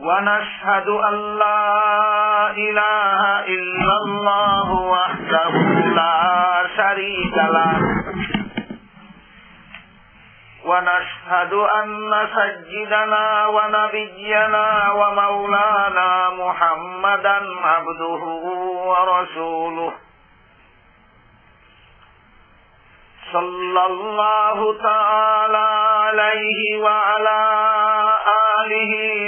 ونشهد أن لا إله إلا الله وحده لا شريك له. ونشهد أن سيدنا ونبينا ومولانا محمدا عبده ورسوله. صلى الله تعالى عليه وعلى آله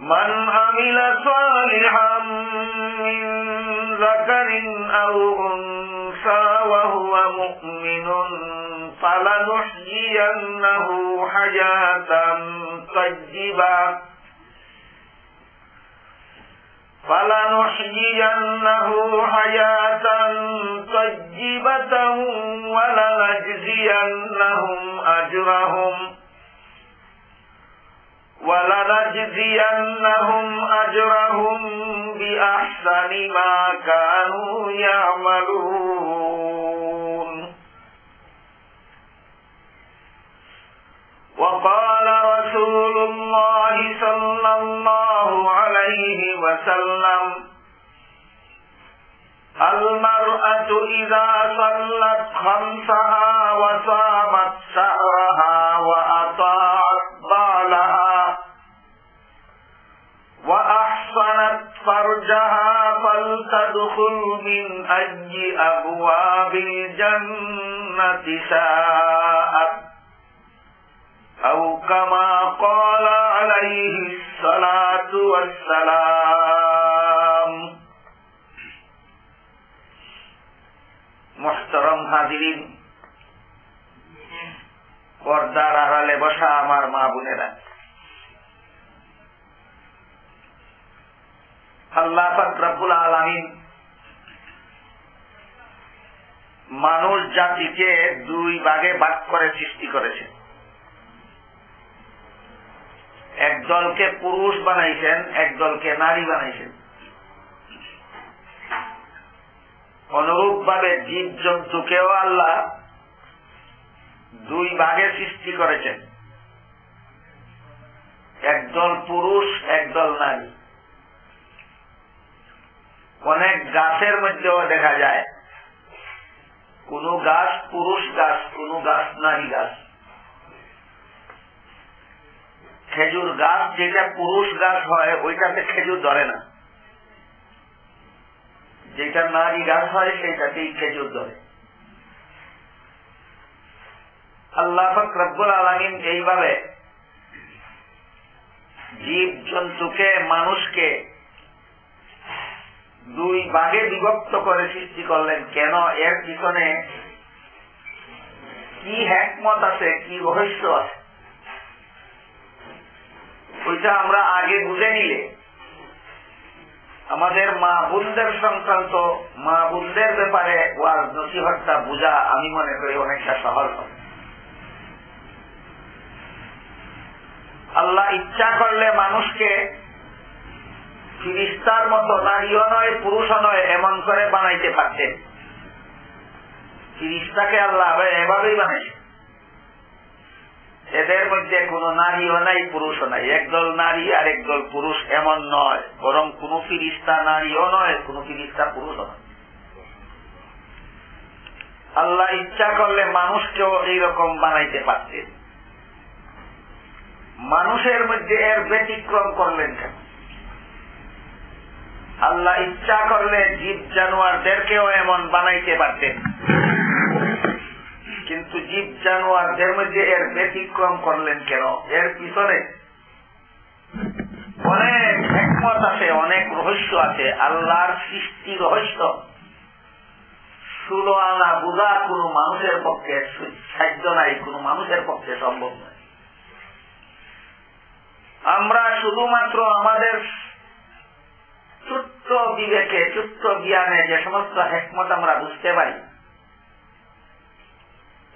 من عمل صالحا من ذكر أو أنثى وهو مؤمن فلنحيينه حياة طيبة. فلنحيينه حياة طيبة ولنجزينهم أجرهم. ولنجزينهم أجرهم بأحسن ما كانوا يعملون. وقال رسول الله صلى الله عليه وسلم المرأة إذا صلت خمسها وصامت شهرها فرجها فلتدخل من أي أبواب الجنة شاءت أو كما قال عليه الصلاة والسلام محترم হাজিরিন পর্দার আড়ালে বসা আমার মা বোনেরা আল্লাহ আলমিন মানুষ জাতিকে দুই ভাগে ভাগ করে সৃষ্টি করেছেন। একদলকে পুরুষ বানাইছেন একদলকে নারী বানাইছেন। অনুরূপ ভাবে জীব জন্তুকেও আল্লাহ দুই ভাগে সৃষ্টি করেছেন। একদল পুরুষ একদল নারী অনেক গাছের মধ্যেও দেখা যায়, কোন গাছ পুরুষ গাছ, কোন গাছ নারী গাছ। খেজুর গাছ যেটা পুরুষ গাছ হয়, ওইটাতে খেজুর ধরে না। যেটা নারী গাছ হয় সেইটাতেই খেজুর ধরে। আল্লাহ রব্বুল আলমিন এইভাবে জীব জন্তুকে মানুষকে দুই ভাগে বিভক্ত করে সৃষ্টি করলেন। কেন? এর পিছনে কি হ্যাকমত আছে? কি রহস্য আছে? ওইটা আমরা আগে বুঝে নিলে। আমাদের মা বোনদের সংক্রান্ত, মা বোনদের ব্যাপারে ওয়ার নসিহতটা বোঝা আমি মনে করি অনেকটা সহজ হবে। আল্লাহ ইচ্ছা করলে মানুষকে ফিরিস্তার মতো নারীও নয়, পুরুষও নয়, এমন করে বানাইতে পারতেন ফিরিস্তাকে আল্লাহ এভাবেই বানাইছে। এদের মধ্যে কোন নারীও নাই, পুরুষও নাই। একদল নারী আর একদল পুরুষ এমন নয়, বরং কোন ফিরিস্তা নারীও নয়, কোন ফিরিস্তা পুরুষও নয়। আল্লাহ ইচ্ছা করলে মানুষকেও এইরকম বানাইতে পারতেন। মানুষের মধ্যে এর ব্যতিক্রম করলেন কেন? আল্লাহ ইচ্ছা করলে জীব জানোয়ারদেরকেও এমন বানাইতে পারতেন। কিন্তু জীব জানোয়ারদের মধ্যে এর ব্যতিক্রম করলেন কেন? এর পিছনে অনেক একমত আছে, অনেক রহস্য আছে। আল্লাহর সৃষ্টি রহস্য। ষোলো আনা বুঝা কোন মানুষের পক্ষে সাহায্য নাই, কোন মানুষের পক্ষে সম্ভব নয় আমরা শুধুমাত্র আমাদের ছোট্ট বিবেকে ছোট্ট জ্ঞানে যে সমস্ত হেকমত আমরা বুঝতে পারি,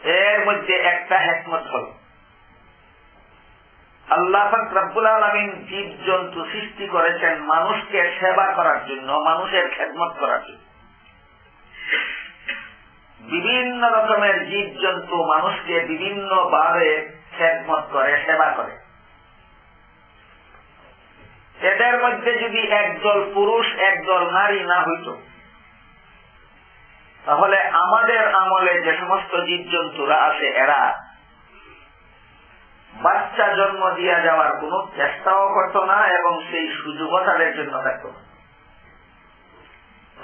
এর মধ্যে একটা হেকমত হল। আল্লাহ রব্বুল আলমিন জীব জন্তু সৃষ্টি করেছেন মানুষকে সেবা করার জন্য, মানুষের খেদমত করার জন্য। বিভিন্ন রকমের জীব জন্তু মানুষকে বিভিন্ন ভাবে খেদমত করে, সেবা করে। এদের মধ্যে যদি একদল পুরুষ, একদল নারী না হইত, তাহলে আমাদের আমলে যে সমস্ত জীব জন্তুরা আছে, এরা বাচ্চা জন্ম দিয়া যাওয়ার কোন চেষ্টাও করত না এবং সেই সুযোগও তাদের জন্য থাকত না।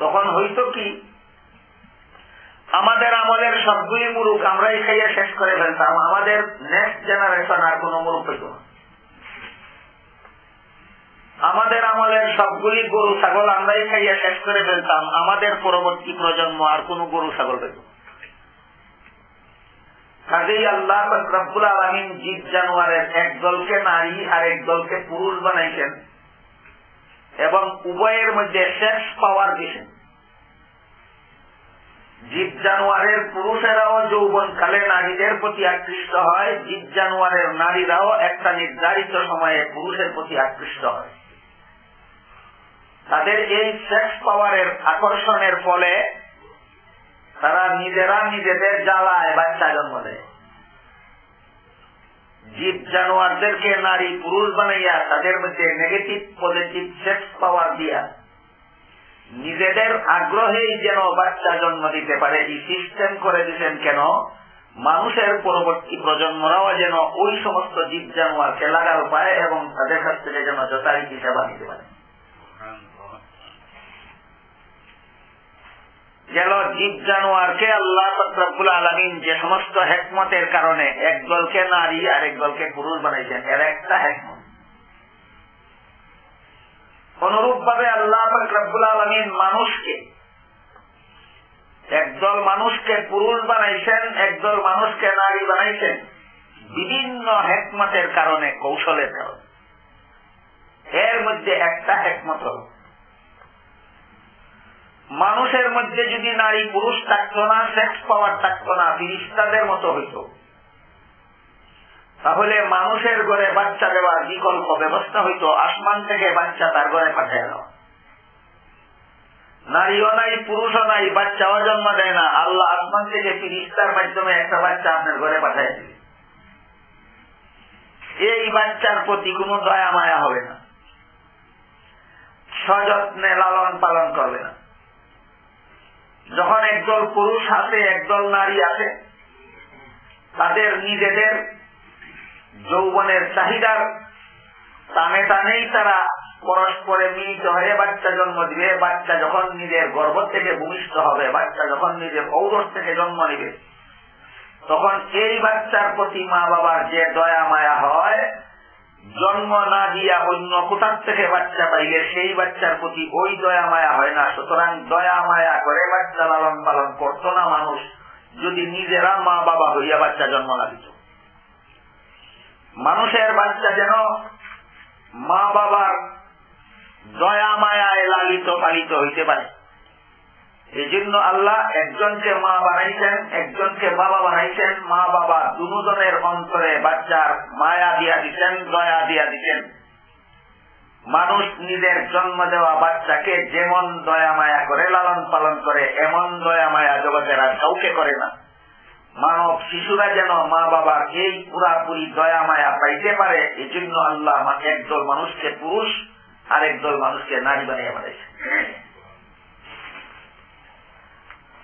তখন হইত কি, আমাদের আমলের সবগুলি মুরুখ আমরাই খাইয়া শেষ করে ফেলতাম, আমাদের নেক্সট জেনারেশন আর কোন মুরুখ হইত না। আমাদের আমলের সবগুলি গরু, ছাগল আমরাই খাইয়া শেষ করে ফেলতাম। আমাদের পরবর্তী প্রজন্ম আর কোন গরু, ছাগল পেত কাজেই আল্লাহ রব্বুল আলমিন জীব জানোয়ারের এক দলকে নারী আর এক দলকে পুরুষ বানাইছেন এবং উভয়ের মধ্যে শেষ পাওয়ার দিয়েছেন জীব জানোয়ারের পুরুষেরাও যৌবন কালে নারীদের প্রতি আকৃষ্ট হয় জীব জানোয়ারের নারীরাও একটা নির্ধারিত সময়ে পুরুষের প্রতি আকৃষ্ট হয়। তাদের এই সেক্স পাওয়ারের আকর্ষণের ফলে তারা নিজেরা নিজেদের জ্বালায় বাচ্চা জন্ম দেয়। জীব জানোয়ারদেরকে নারী পুরুষ বানাইয়া তাদের মধ্যে নেগেটিভ পজিটিভ সেক্স পাওয়ার দিয়া নিজেদের আগ্রহেই যেন বাচ্চা জন্ম দিতে পারে, এই সিস্টেম করে দিচ্ছেন কেন? মানুষের পরবর্তী প্রজন্মরাও যেন ওই সমস্ত জীব জানোয়ারকে লাগাল পায় এবং তাদের কাছ থেকে যেন যথারীতি সেবা নিতে পারে। গেল জীব জানোয়ারকে আল্লাহ ফকরবুল আলমিন যে সমস্ত হেকমতের কারণে এক দলকে নারী আর এক দলকে পুরুষ বানাইছেন, এর একটা হেকমত। অনুরূপ ভাবে আল্লাহ ফকরবুল আলমিন মানুষকে একদল মানুষকে পুরুষ বানাইছেন একদল মানুষকে নারী বানাইছেন, বিভিন্ন হেকমতের কারণে, কৌশলের কারণে। এর মধ্যে একটা হেকমত হল। মানুষের মধ্যে যদি নারী পুরুষ থাকতো না সেক্স পাওয়ার থাকতো না ফিরিস্তাদের মতো হইত। তাহলে মানুষের ঘরে বাচ্চা দেওয়ার বিকল্প ব্যবস্থা হইত, আসমান থেকে বাচ্চা তার ঘরে পাঠিয়ে দেওয়া নারীও নাই, পুরুষও নাই, বাচ্চাও জন্ম দেয় না। আল্লাহ আসমান থেকে ফিরিস্তার মাধ্যমে একটা বাচ্চা আপনার ঘরে পাঠিয়ে দিবে। এই বাচ্চার প্রতি কোন দয়া মায়া হবে না। সযত্নে লালন পালন করবে না। যখন একদল পুরুষ আছে, একদল নারী আছে, তাদের নিজেদের যৌবনের চাহিদার টানে টানেই তারা পরস্পরে মিলিত হয়ে বাচ্চা জন্ম দিবে। বাচ্চা যখন নিজের গর্ভ থেকে ভূমিষ্ঠ হবে, বাচ্চা যখন নিজের পৌরস থেকে জন্ম নিবে, তখন এই বাচ্চার প্রতি মা বাবার যে দয়া মায়া হয় জন্ম না দিয়া অন্য কোথার থেকে বাচ্চা পাইলে সেই বাচ্চার প্রতি ওই দয়া মায়া হয় না। সুতরাং দয়া মায়া করে বাচ্চা লালন পালন করত না মানুষ, যদি নিজেরা মা বাবা হইয়া বাচ্চা জন্ম না দিত। মানুষের বাচ্চা যেন মা বাবার দয়া মায়ায় লালিত পালিত হইতে পারে। এই জন্য আল্লাহ একজনকে মা বানাইছেন, একজনকে বাবা বানাইছেন, মা বাবা দুজনের অন্তরে বাচ্চার মায়া দিয়া দিচ্ছেন দয়া দিয়া দিচ্ছেন মানুষ নিজের জন্ম দেওয়া বাচ্চাকে যেমন দয়া মায়া করে লালন পালন করে, এমন দয়া মায়া জগতের আর কাউকে করে না। মানব শিশুরা যেন মা বাবার এই পুরাপুরি দয়া মায়া পাইতে পারে এই জন্য আল্লাহ একদল মানুষকে পুরুষ আর একদল মানুষকে নারী বানিয়ে বানাইছে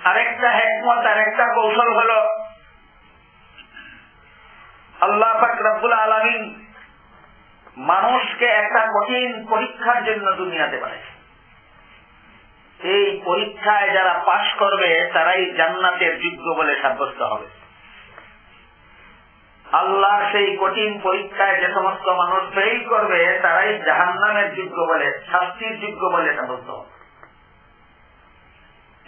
আরেকটা হেকমত, আরেকটা কৌশল হল আল্লাহ রব্বুল আলমিন মানুষকে একটা কঠিন পরীক্ষার জন্য দুনিয়াতে পারে এই পরীক্ষায় যারা পাশ করবে, তারাই জান্নাতের যোগ্য বলে সাব্যস্ত হবে। আল্লাহ সেই কঠিন পরীক্ষায় যে সমস্ত মানুষ ফেল করবে, তারাই জাহান্নামের যোগ্য বলে, শাস্তির যোগ্য বলে সাব্যস্ত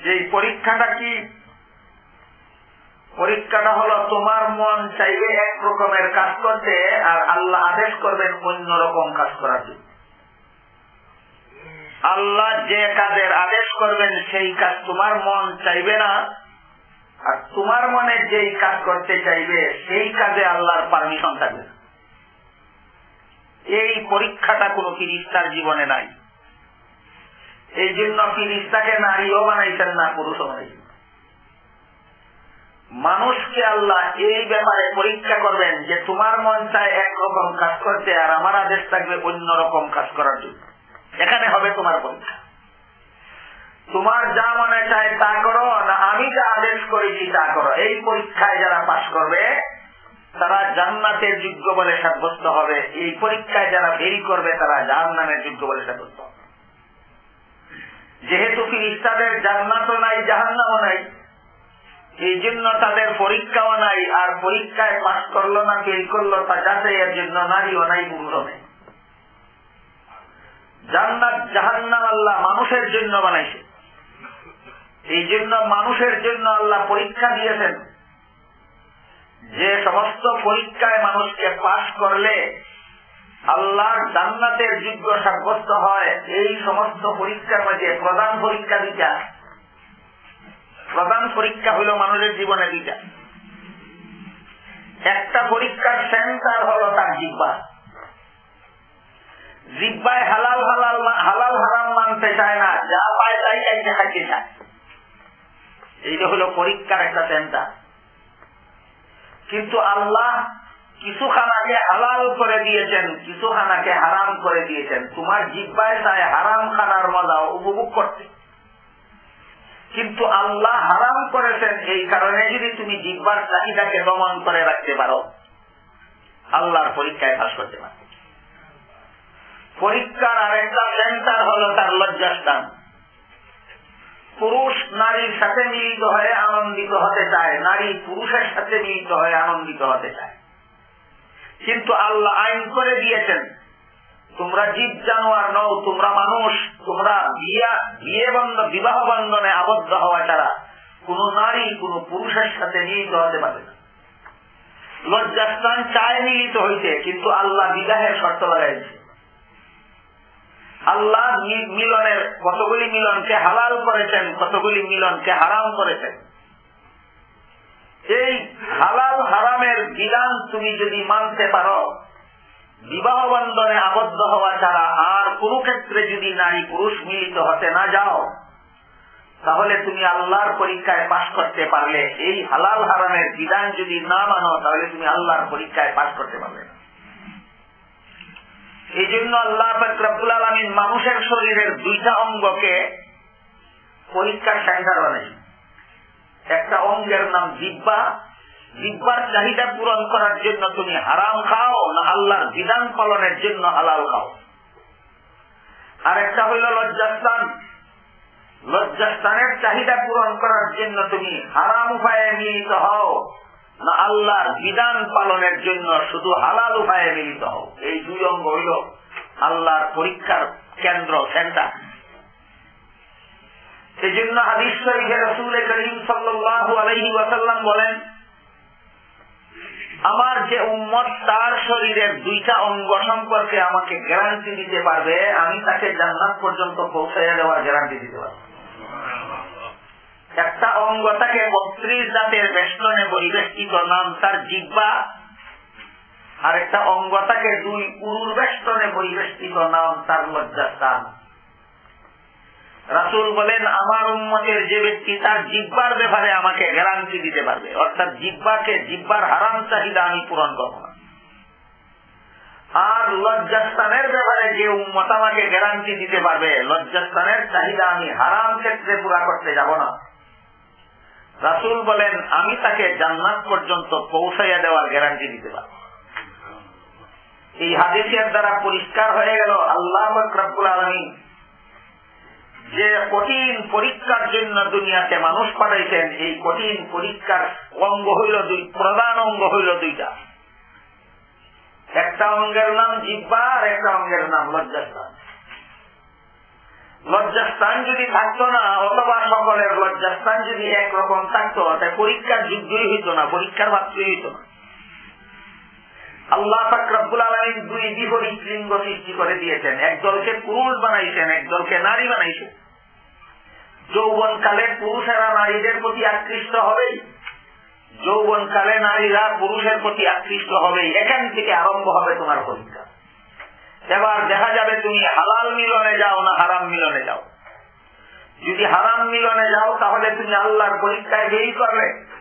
যে পরীক্ষাটা কি? পরীক্ষাটা হলো তোমার মন চাইবে এক রকমের কাজ করতে আর আল্লাহ আদেশ করবেন অন্য রকম কাজ করার জন্য। আল্লাহ যে কাজের আদেশ করবেন সেই কাজ তোমার মন চাইবে না। আর তোমার মনে যেই কাজ করতে চাইবে সেই কাজে আল্লাহর পারমিশন থাকবে এই পরীক্ষাটা কোন ফিরিস্তার জীবনে নাই। এই জন্য ফিরিস্তাকে নারীও বানাইছেন না, পুরুষও বানাইছেন মানুষকে আল্লাহ এই ব্যাপারে পরীক্ষা করবেন যে তোমার মন চায় একরকম কাজ করতে আর আমার আদেশ থাকবে অন্য রকম কাজ করার জন্য। এখানে হবে তোমার পরীক্ষা। তোমার যা মনে চায় তা করো, না আমি যা আদেশ করেছি তা করো। এই পরীক্ষায় যারা পাশ করবে, তারা জান্নাতের যোগ্য বলে সাব্যস্ত হবে। এই পরীক্ষায় যারা ফেরি করবে, তারা জাহান্নামের যোগ্য বলে সাব্যস্ত যেহেতু ফিরিস্তাদের জান্নাতও নাই, জাহান্নামও নাই, এই জন্য তাদের পরীক্ষাও নাই, আর পরীক্ষায় পাশ করল না ফেল করল তা যাতে এর জন্য নারীও নাই, পুরুষও নেই। জান্নাত জাহান্নাম আল্লাহ মানুষের জন্য বানাইছে। এই জন্য মানুষের জন্য আল্লাহ পরীক্ষা দিয়েছেন। যে সমস্ত পরীক্ষায় মানুষকে পাশ করলে আল্লাহর জান্নাতের যোগ্য সাব্যস্ত হয় এই সমস্ত পরীক্ষার মধ্যে প্রধান পরীক্ষা দুইটা প্রধান পরীক্ষা হইল মানুষের জীবনে দুইটা একটা পরীক্ষার সেন্টার হল তার জিব্বা জিব্বায় হালাল হালাল হালাল হারাম মানতে চায় না, যা পায় তাই চাইতে খাইতে চায়। এইটা হলো পরীক্ষার একটা সেন্টার কিন্তু আল্লাহ কিছু খানাকে হালাল করে দিয়েছেন কিছু খানাকে হারাম করে দিয়েছেন। তোমার জিব্বায় চায় হারাম খানার মজা, উপভোগ করতে। কিন্তু আল্লাহ হারাম করেছেন এই কারণে যদি তুমি জিব্বার চাহিদাকে দমন করে রাখতে পারো, আল্লাহর পরীক্ষায় পাশ করতে পারো। পরীক্ষার আরেকটা সেন্টার হল তার লজ্জাস্থান পুরুষ নারীর সাথে মিলিত হয়ে আনন্দিত হতে চায়, নারী পুরুষের সাথে মিলিত হয়ে আনন্দিত হতে চায়। কিন্তু আল্লাহ আইন করে দিয়েছেন। তোমরা জীব জানোয়ার নও, তোমরা মানুষ, তোমরা বিয়া, বিয়ে বন্ধ, বিবাহ বন্ধনে আবদ্ধ হওয়া ছাড়া কোন নারী, কোন পুরুষের সাথে মিলিত হতে পারে না। লজ্জাস্থান চায় মিলিত হইতে, কিন্তু আল্লাহ বিবাহের শর্ত লাগাইছে। আল্লাহ মিলনের কতগুলি মিলনকে হালাল করেছেন, কতগুলি মিলনকে হারাম করেছেন। এই হালাল হারামের বিধান তুমি যদি মানতে পারো, বিবাহ বন্ধনে আবদ্ধ হওয়া ছাড়া আর কোন ক্ষেত্রে যদি নারী পুরুষ মিলিত হতে না যাও, তাহলে তুমি আল্লাহর পরীক্ষায় পাশ করতে পারলে। এই হালাল হারামের বিধান যদি না মানো, তাহলে তুমি আল্লাহর পরীক্ষায় পাশ করতে পারবে। এই জন্য আল্লাহ ফকরাবুল আলমিন মানুষের শরীরের দুইটা অঙ্গকে পরীক্ষার বানাই একটা অঙ্গের নাম জিব্বা জিব্বার চাহিদা পূরণ করার জন্য তুমি হারাম খাও না আল্লাহর বিধান পালনের জন্য হালাল খাও। আর একটা হইল লজ্জাস্থান। লজ্জাস্থানের চাহিদা পূরণ করার জন্য তুমি হারাম উপায়ে মিলিত হও না আল্লাহর বিধান পালনের জন্য শুধু হালাল উপায়ে মিলিত হও। এই দুই অঙ্গ হইল আল্লাহর পরীক্ষার কেন্দ্র সেন্টার সেই জন্য হাদিস শরীফে রসুল করিম সাল্লাহ আলহি ওয়াসাল্লাম বলেন আমার যে উম্মত, তার শরীরের দুইটা অঙ্গ সম্পর্কে আমাকে গ্যারান্টি দিতে পারবে, আমি তাকে জান্নাত পর্যন্ত পৌঁছাইয়া দেওয়ার গ্যারান্টি দিতে পারব। একটা অঙ্গ তাকে বত্রিশ জাতের বেষ্টনে পরিবেষ্টিত নাম তার জিব্বা আর একটা অঙ্গ তাকে দুই উরুর বেষ্টনে পরিবেষ্টিত নাম তার লজ্জাস্থান রাসুল বলেন, আমার উন্মতের যে ব্যক্তি তার জিব্বার ব্যাপারে আমাকে গ্যারান্টি দিতে পারবে। অর্থাৎ জিব্বাকে জিব্বার হারাম চাহিদা আমি পূরণ করব না। আর লজ্জাস্থানের ব্যাপারে যে উন্মত আমাকে গ্যারান্টি দিতে পারবে, লজ্জাস্থানের চাহিদা আমি হারাম ক্ষেত্রে পুরা করতে যাব না। রাসুল বলেন, আমি তাকে জান্নাত পর্যন্ত পৌঁছাইয়া দেওয়ার গ্যারান্টি দিতে পারব এই হাদিসের দ্বারা পরিষ্কার হয়ে গেল, আল্লাহ আলমী যে কঠিন পরীক্ষার জন্য দুনিয়াতে মানুষ পাঠাইছেন, এই কঠিন পরীক্ষার অঙ্গ হইল দুই, প্রধান অঙ্গ হইল দুইটা। একটা অঙ্গের নাম জিব্বা আর একটা অঙ্গের নাম লজ্জাস্থান। লজ্জাস্থান যদি থাকতো না, অথবা সকলের লজ্জাস্থান যদি একরকম থাকতো, তাই পরীক্ষার যুদ্ধই হইত না, পরীক্ষার মাত্রই হইত না। আল্লাহ ফাকরাবুল আলমিন দুই বিপরীত লিঙ্গ সৃষ্টি করে দিয়েছেন। একদলকে পুরুষ বানাইছেন একদলকে নারী বানাইছেন। যৌবন কালে পুরুষেরা নারীদের প্রতি আকৃষ্ট হবেই। যৌবন কালে নারীরা পুরুষের প্রতি আকৃষ্ট হবেই। এখান থেকে আরম্ভ হবে তোমার পরীক্ষা। এবার দেখা যাবে তুমি হালাল মিলনে যাও না হারাম মিলনে যাও। যদি হারাম মিলনে যাও, তাহলে তুমি আল্লাহর পরীক্ষায় বেই করবে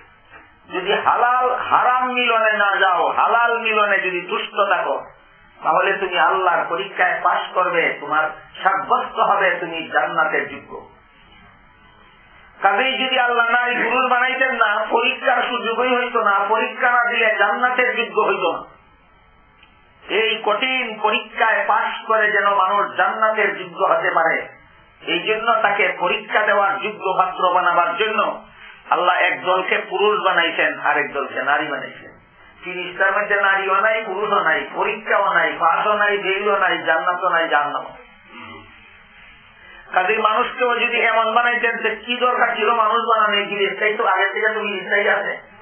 যদি হালাল, হারাম মিলনে না যাও, হালাল মিলনে যদি দুষ্ট থাকো, তাহলে তুমি আল্লাহর পরীক্ষায় পাশ করবে, তোমার সাব্যস্ত হবে, তুমি জান্নাতের যোগ্য। কাজেই যদি আল্লাহ নারী পুরুষ বানাইতেন না, পরীক্ষার সুযোগই হইত না, পরীক্ষা না দিলে জান্নাতের যোগ্য হইত না। এই কঠিন পরীক্ষায় পাশ করে যেন মানুষ জান্নাতের যোগ্য হতে পারে, এই জন্য তাকে পরীক্ষা দেওয়ার যোগ্য পাত্র বানাবার জন্য আল্লাহ এক দলকে পুরুষ বানাইছেন আর এক দলকে নারী বানাইছেন। তিরিশটার মধ্যে নাই নাই নাই নাই নাই নাই জান্নাত যদি এমন যে কি দরকার ছিল মানুষ বানানো ইচ্ছাই তো আগে থেকে তুমি আছে।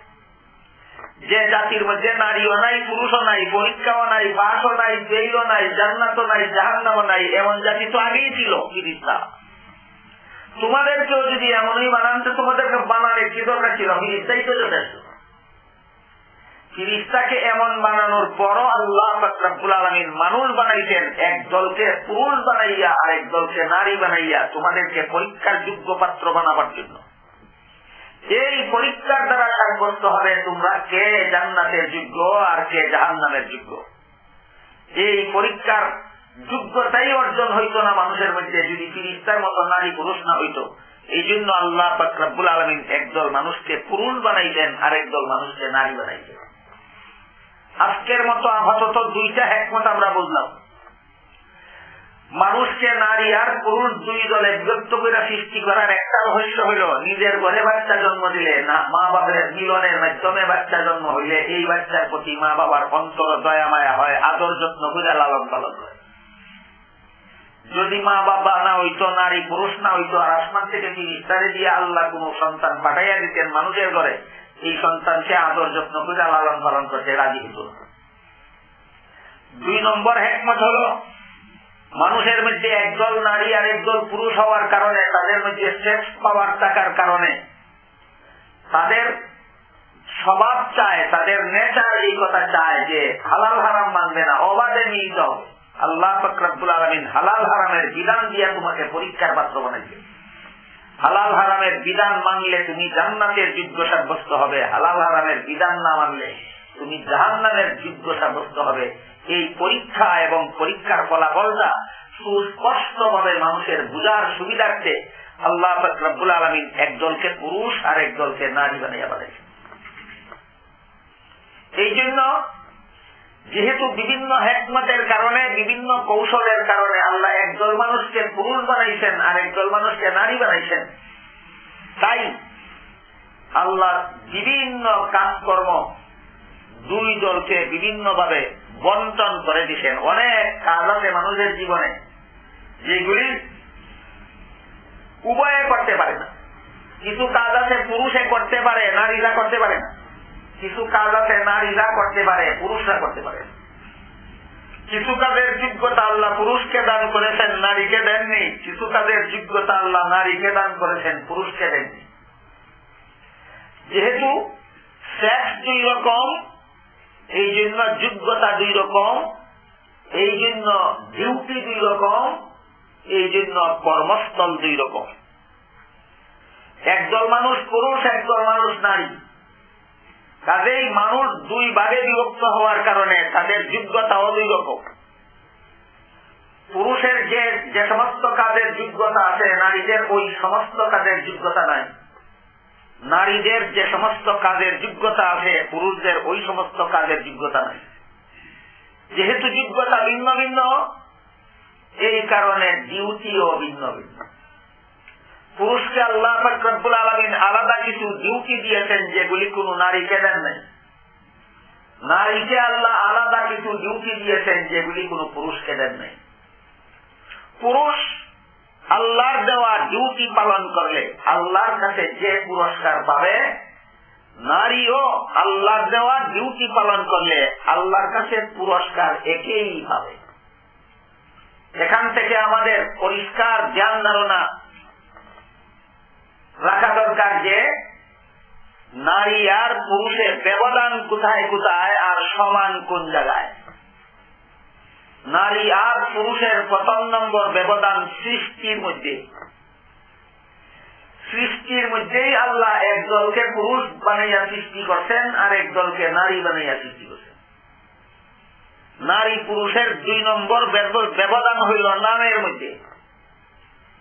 যে জাতির মধ্যে নারীও নাই, পুরুষও নাই, পরীক্ষাও নাই বাসও নাই, জেলও নাই, জান্নাতও নাই, জাহান্নামও নাই, এমন জাতি তো আগেই ছিল ফিরিস্তা তোমাদেরকেও যদি এমনই বানান তোমাদেরকে বানালে কি দরকার ছিল? ফিরিস্তাই তো যথেষ্ট ফিরিস্তাকে এমন বানানোর পরও আল্লাহ ফকরাবুল আলমিন মানুষ বানাইছেন, এক দলকে পুরুষ বানাইয়া আর এক দলকে নারী বানাইয়া, তোমাদেরকে পরীক্ষার যোগ্য পাত্র বানাবার জন্য। এই পরীক্ষার দ্বারা সাব্যস্ত হবে, তোমরা কে জান্নাতের যোগ্য আর কে জাহান্নামের যোগ্য? এই পরীক্ষার যোগ্যতাই অর্জন হইত না মানুষের মধ্যে, যদি ফিরিস্তার মতো নারী পুরুষ না হইত। এই জন্য আল্লাহ ফকরাবুল আলমিন একদল মানুষকে পুরুষ বানাইতেন আর একদল মানুষকে নারী বানাইতেন আজকের মতো আপাতত দুইটা একমত আমরা বুঝলাম। মানুষকে নারী আর পুরুষ দুই দলে বিভক্ত করে সৃষ্টি করার একটা রহস্য হইল, নিজের ঘরে বাচ্চা জন্ম দিলে না মা বাবার মিলনের মাধ্যমে বাচ্চা জন্ম হইলে এই বাচ্চার প্রতি মা বাবার অন্তর দয়া, মায়া হয়, আদর, যত্ন করে লালন পালন হয়। যদি মা বাবা না হইতো, নারী পুরুষ না হইতো, আর আসমান থেকে তিনি ইস্তারে দিয়ে আল্লাহ কোন সন্তান পাঠাইয়া দিতেন মানুষের ঘরে, এই সন্তানকে আদর যত্ন করে লালন পালন করতে রাজি হইত দুই নম্বর হেকমত হল, মানুষের মধ্যে একদল নারী আর একদল পুরুষ হওয়ার কারণে, তাদের মধ্যে সেক্স পাওয়ার থাকার কারণে, তাদের স্বভাব চায়, তাদের নেচার এই কথা চায় যে হালাল হারাম মানবে না, অবাধে নিহিত আল্লাহ ফকরাবুল আলমিন হালাল হারামের বিধান দিয়ে তোমাকে পরীক্ষার পাত্র বানাইছে। হালাল হারামের বিধান মানলে তুমি জান্নাতের যোগ্য সাব্যস্ত হবে। হালাল হারামের বিধান না মানলে তুমি জাহান্নামের যোগ্য সাব্যস্ত হবে। এই পরীক্ষা এবং পরীক্ষার ফলাফলটা সুস্পষ্ট ভাবে মানুষের বুঝার সুবিধার্থে আল্লাহ ফকরাবুল আলমিন একদলকে পুরুষ আর একদলকে নারী বানাইয়া বানাইছে। এই জন্য যেহেতু বিভিন্ন হেকমতের কারণে, বিভিন্ন কৌশলের কারণে আল্লাহ একদল মানুষকে পুরুষ বানাইছেন আর একদল মানুষকে নারী বানাইছেন। তাই আল্লাহ বিভিন্ন কাজকর্ম দুই দলকে বিভিন্ন ভাবে বন্টন করে দিচ্ছেন অনেক কাজ আছে মানুষের জীবনে, যেগুলি উভয়ে করতে পারে না। কিছু কাজ আছে পুরুষে করতে পারে, নারীরা করতে পারে না। কিছু কাজ আছে নারীরা করতে পারে, পুরুষরা করতে পারে। কিছু কাজের যোগ্যতা আল্লাহ পুরুষকে দান করেছেন, নারীকে দেননি। কিছু কাজের যোগ্যতা আল্লাহ নারীকে দান করেছেন, পুরুষকে দেননি। যেহেতু দুই রকম, এই জন্য যোগ্যতা দুই রকম, এই জন্য ডিউটি দুই রকম, এই জন্য কর্মস্থল দুই রকম। একদল মানুষ পুরুষ, একদল মানুষ নারী। কাজেই মানুষ দুই ভাগে বিভক্ত হওয়ার কারণে তাদের যোগ্যতাও দুই রকম পুরুষের যে যে সমস্ত কাজের যোগ্যতা আছে, নারীদের ওই সমস্ত কাজের যোগ্যতা নাই। নারীদের যে সমস্ত কাজের যোগ্যতা আছে, পুরুষদের ওই সমস্ত কাজের যোগ্যতা নাই। যেহেতু যোগ্যতা ভিন্ন ভিন্ন, এই কারণে ডিউটিও ভিন্ন ভিন্ন। পুরুষকে আল্লাহ ফকরবুল আলমিন আলাদা কিছু ডিউটি দিয়েছেন যেগুলি কোন নারীকে দেন নাই। নারীকে আল্লাহ আলাদা কিছু ডিউটি দিয়েছেন যেগুলি কোন পুরুষকে দেন নাই। পুরুষ আল্লাহর দেওয়া ডিউটি পালন করলে আল্লাহর কাছে যে পুরস্কার পাবে, নারীও আল্লাহর দেওয়া ডিউটি পালন করলে আল্লাহর কাছে পুরস্কার একেই পাবে। এখান থেকে আমাদের পরিষ্কার জ্ঞান ধারণা রাখা দরকার যে নারী আর পুরুষের ব্যবধান কোথায় কোথায় আর সমান কোন জায়গায়? নারী আর পুরুষের প্রথম নম্বর ব্যবধান সৃষ্টির মধ্যে। সৃষ্টির মধ্যেই আল্লাহ একদলকে পুরুষ বানাইয়া সৃষ্টি করছেন আর একদলকে নারী বানাইয়া সৃষ্টি করছেন। নারী পুরুষের দুই নম্বর ব্যবধান হইল নামের মধ্যে।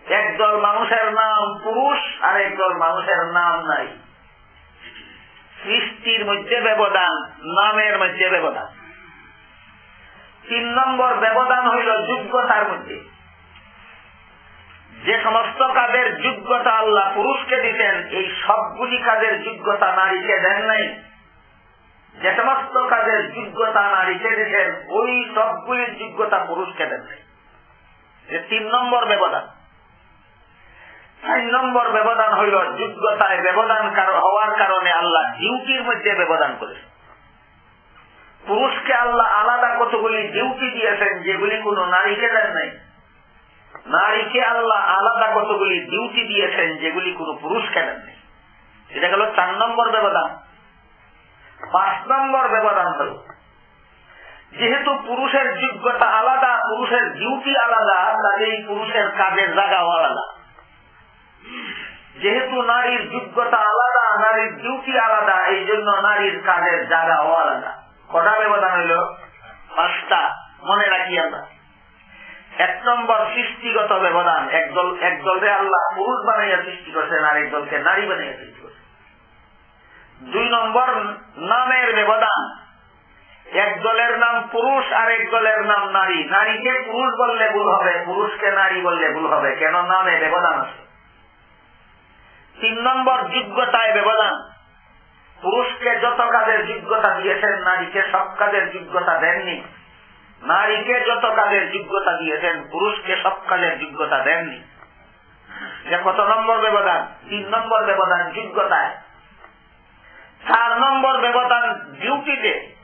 একদল মানুষের নাম পুরুষ আর একদল মানুষের নাম নাই। সৃষ্টির মধ্যে ব্যবধান, নামের মধ্যে ব্যবধান। তিন নম্বর ব্যবধান হইল যোগ্যতার মধ্যে। যে সমস্ত কাজের যোগ্যতা আল্লাহ পুরুষকে দিতেন, এই সবগুলি কাজের যোগ্যতা নারীকে দেন নাই। যে সমস্ত কাজের যোগ্যতা নারীকে দিতেন, ওই সবগুলির যোগ্যতা পুরুষকে দেন নাই। তিন নম্বর ব্যবধান। চার নম্বর ব্যবধান হইল যোগ্যতায় ব্যবধান হওয়ার কারণে আল্লাহ ডিউটির মধ্যে ব্যবধান পুরুষকে আল্লাহ আলাদা কতগুলি ডিউটি দিয়েছেন, যেগুলি কোন নারীকে দেন নাই। নারীকে আল্লাহ আলাদা কতগুলি ডিউটি দিয়েছেন, যেগুলি কোন পুরুষকে দেন নাই। এটা গেল চার নম্বর ব্যবধান। পাঁচ নম্বর ব্যবধান হল, যেহেতু পুরুষের যোগ্যতা আলাদা, পুরুষের ডিউটি আলাদা তাদের পুরুষের কাজের জায়গাও আলাদা। যেহেতু নারীর যোগ্যতা আলাদা, নারীর ডিউটি আলাদা এই জন্য নারীর কাজের জায়গাও আলাদা। কটা ব্যবধান হইল পাঁচটা মনে রাখি আমরা। এক নম্বর সৃষ্টিগত ব্যবধান। একদল একদলকে আল্লাহ পুরুষ বানাইয়া সৃষ্টি করছেন আর একদলকে নারী বানাইয়া সৃষ্টি করছেন। দুই নম্বর নামের ব্যবধান। এক দলের নাম পুরুষ আর এক দলের নাম নারী। নারীকে পুরুষ বললে ভুল হবে, পুরুষকে নারী বললে ভুল হবে। কেন? নামে ব্যবধান আছে। তিন নম্বর যোগ্যতায় ব্যবধান। পুরুষকে যত কাজের যোগ্যতা দিয়েছেন, নারীকে সব কাজের যোগ্যতা দেননি। নারীকে যত কাজের যোগ্যতা দিয়েছেন, পুরুষকে সব কাজের যোগ্যতা দেননি। যে কত নম্বর ব্যবধান? তিন নম্বর ব্যবধান যোগ্যতায়। চার নম্বর ব্যবধান ডিউটিতে।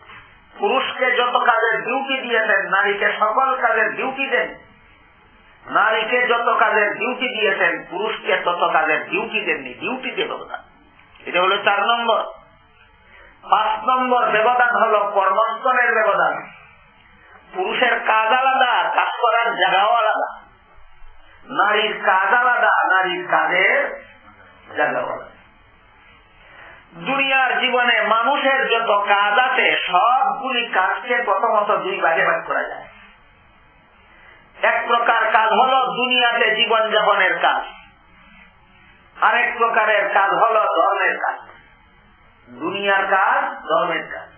পুরুষকে যত কাজের ডিউটি দিয়েছেন, নারীকে সকল কাজের ডিউটি দেন। নারীকে যত কাজের ডিউটি দিয়েছেন, পুরুষকে তত কাজের ডিউটি দেননি ডিউটিতে ব্যবধান। এটা হলো চার নম্বর। পাঁচ নম্বর ব্যবধান হল কর্মস্থলের ব্যবধান। পুরুষের কাজ আলাদা, কাজ করার জায়গাও আলাদা। নারীর কাজ আলাদা, নারীর কাজের জায়গাও আলাদা। দুনিয়ার জীবনে মানুষের যত কাজ আছে, সবগুলি কাজকে প্রথমত দুই ভাগে ভাগ করা যায়। এক প্রকার কাজ হল দুনিয়াতে জীবন যাপনের কাজ। আরেক প্রকারের কাজ হল ধর্মের কাজ। দুনিয়ার কাজ, ধর্মের কাজ।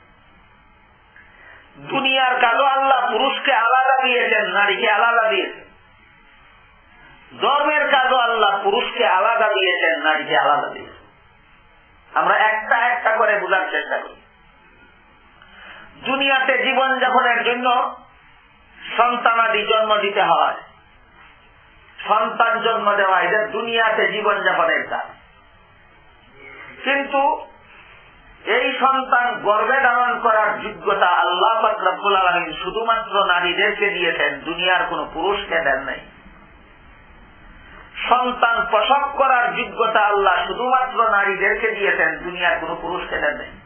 দুনিয়ার কাজও আল্লাহ পুরুষকে আলাদা দিয়েছেন, নারীকে আলাদা দিয়েছেন। ধর্মের কাজও আল্লাহ পুরুষকে আলাদা দিয়েছেন, নারীকে আলাদা দিয়েছেন। আমরা একটা একটা করে বোঝার চেষ্টা করি। দুনিয়াতে জীবন যাপনের জন্য সন্তানাদি জন্ম দিতে হয়। সন্তান জন্ম দেওয়া, এটা দুনিয়াতে জীবন যাপনের কাজ। কিন্তু এই সন্তান গর্বে ধারণ করার যোগ্যতা আল্লাহ রব্বুল আলমিন শুধুমাত্র নারীদেরকে দিয়েছেন, দুনিয়ার কোন পুরুষকে দেন নাই। সন্তান প্রসব করার যোগ্যতা আল্লাহ শুধুমাত্র নারীদেরকে দিয়েছেন, দুনিয়ার কোন পুরুষকে দেন নাই।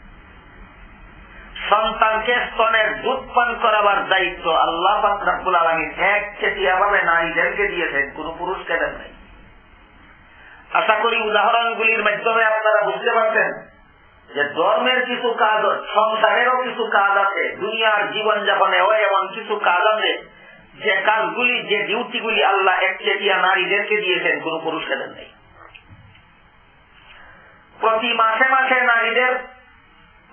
সন্তানকে স্তনের দুধ পান করাবার দায়িত্ব আল্লাহ আলমিন এক চেটিয়া ভাবে নারীদেরকে দিয়েছেন, কোন পুরুষকে দেন নাই। আশা করি উদাহরণগুলির মাধ্যমে আপনারা বুঝতে পারছেন যে ধর্মের কিছু কাজ সংসারেরও কিছু কাজ আছে, দুনিয়ার জীবন যাপনেও এমন কিছু কাজ আছে যে কাজগুলি, যে ডিউটিগুলি আল্লাহ এক চেটিয়া নারীদেরকে দিয়েছেন, কোন পুরুষকে দেন নাই। প্রতি মাসে মাসে নারীদের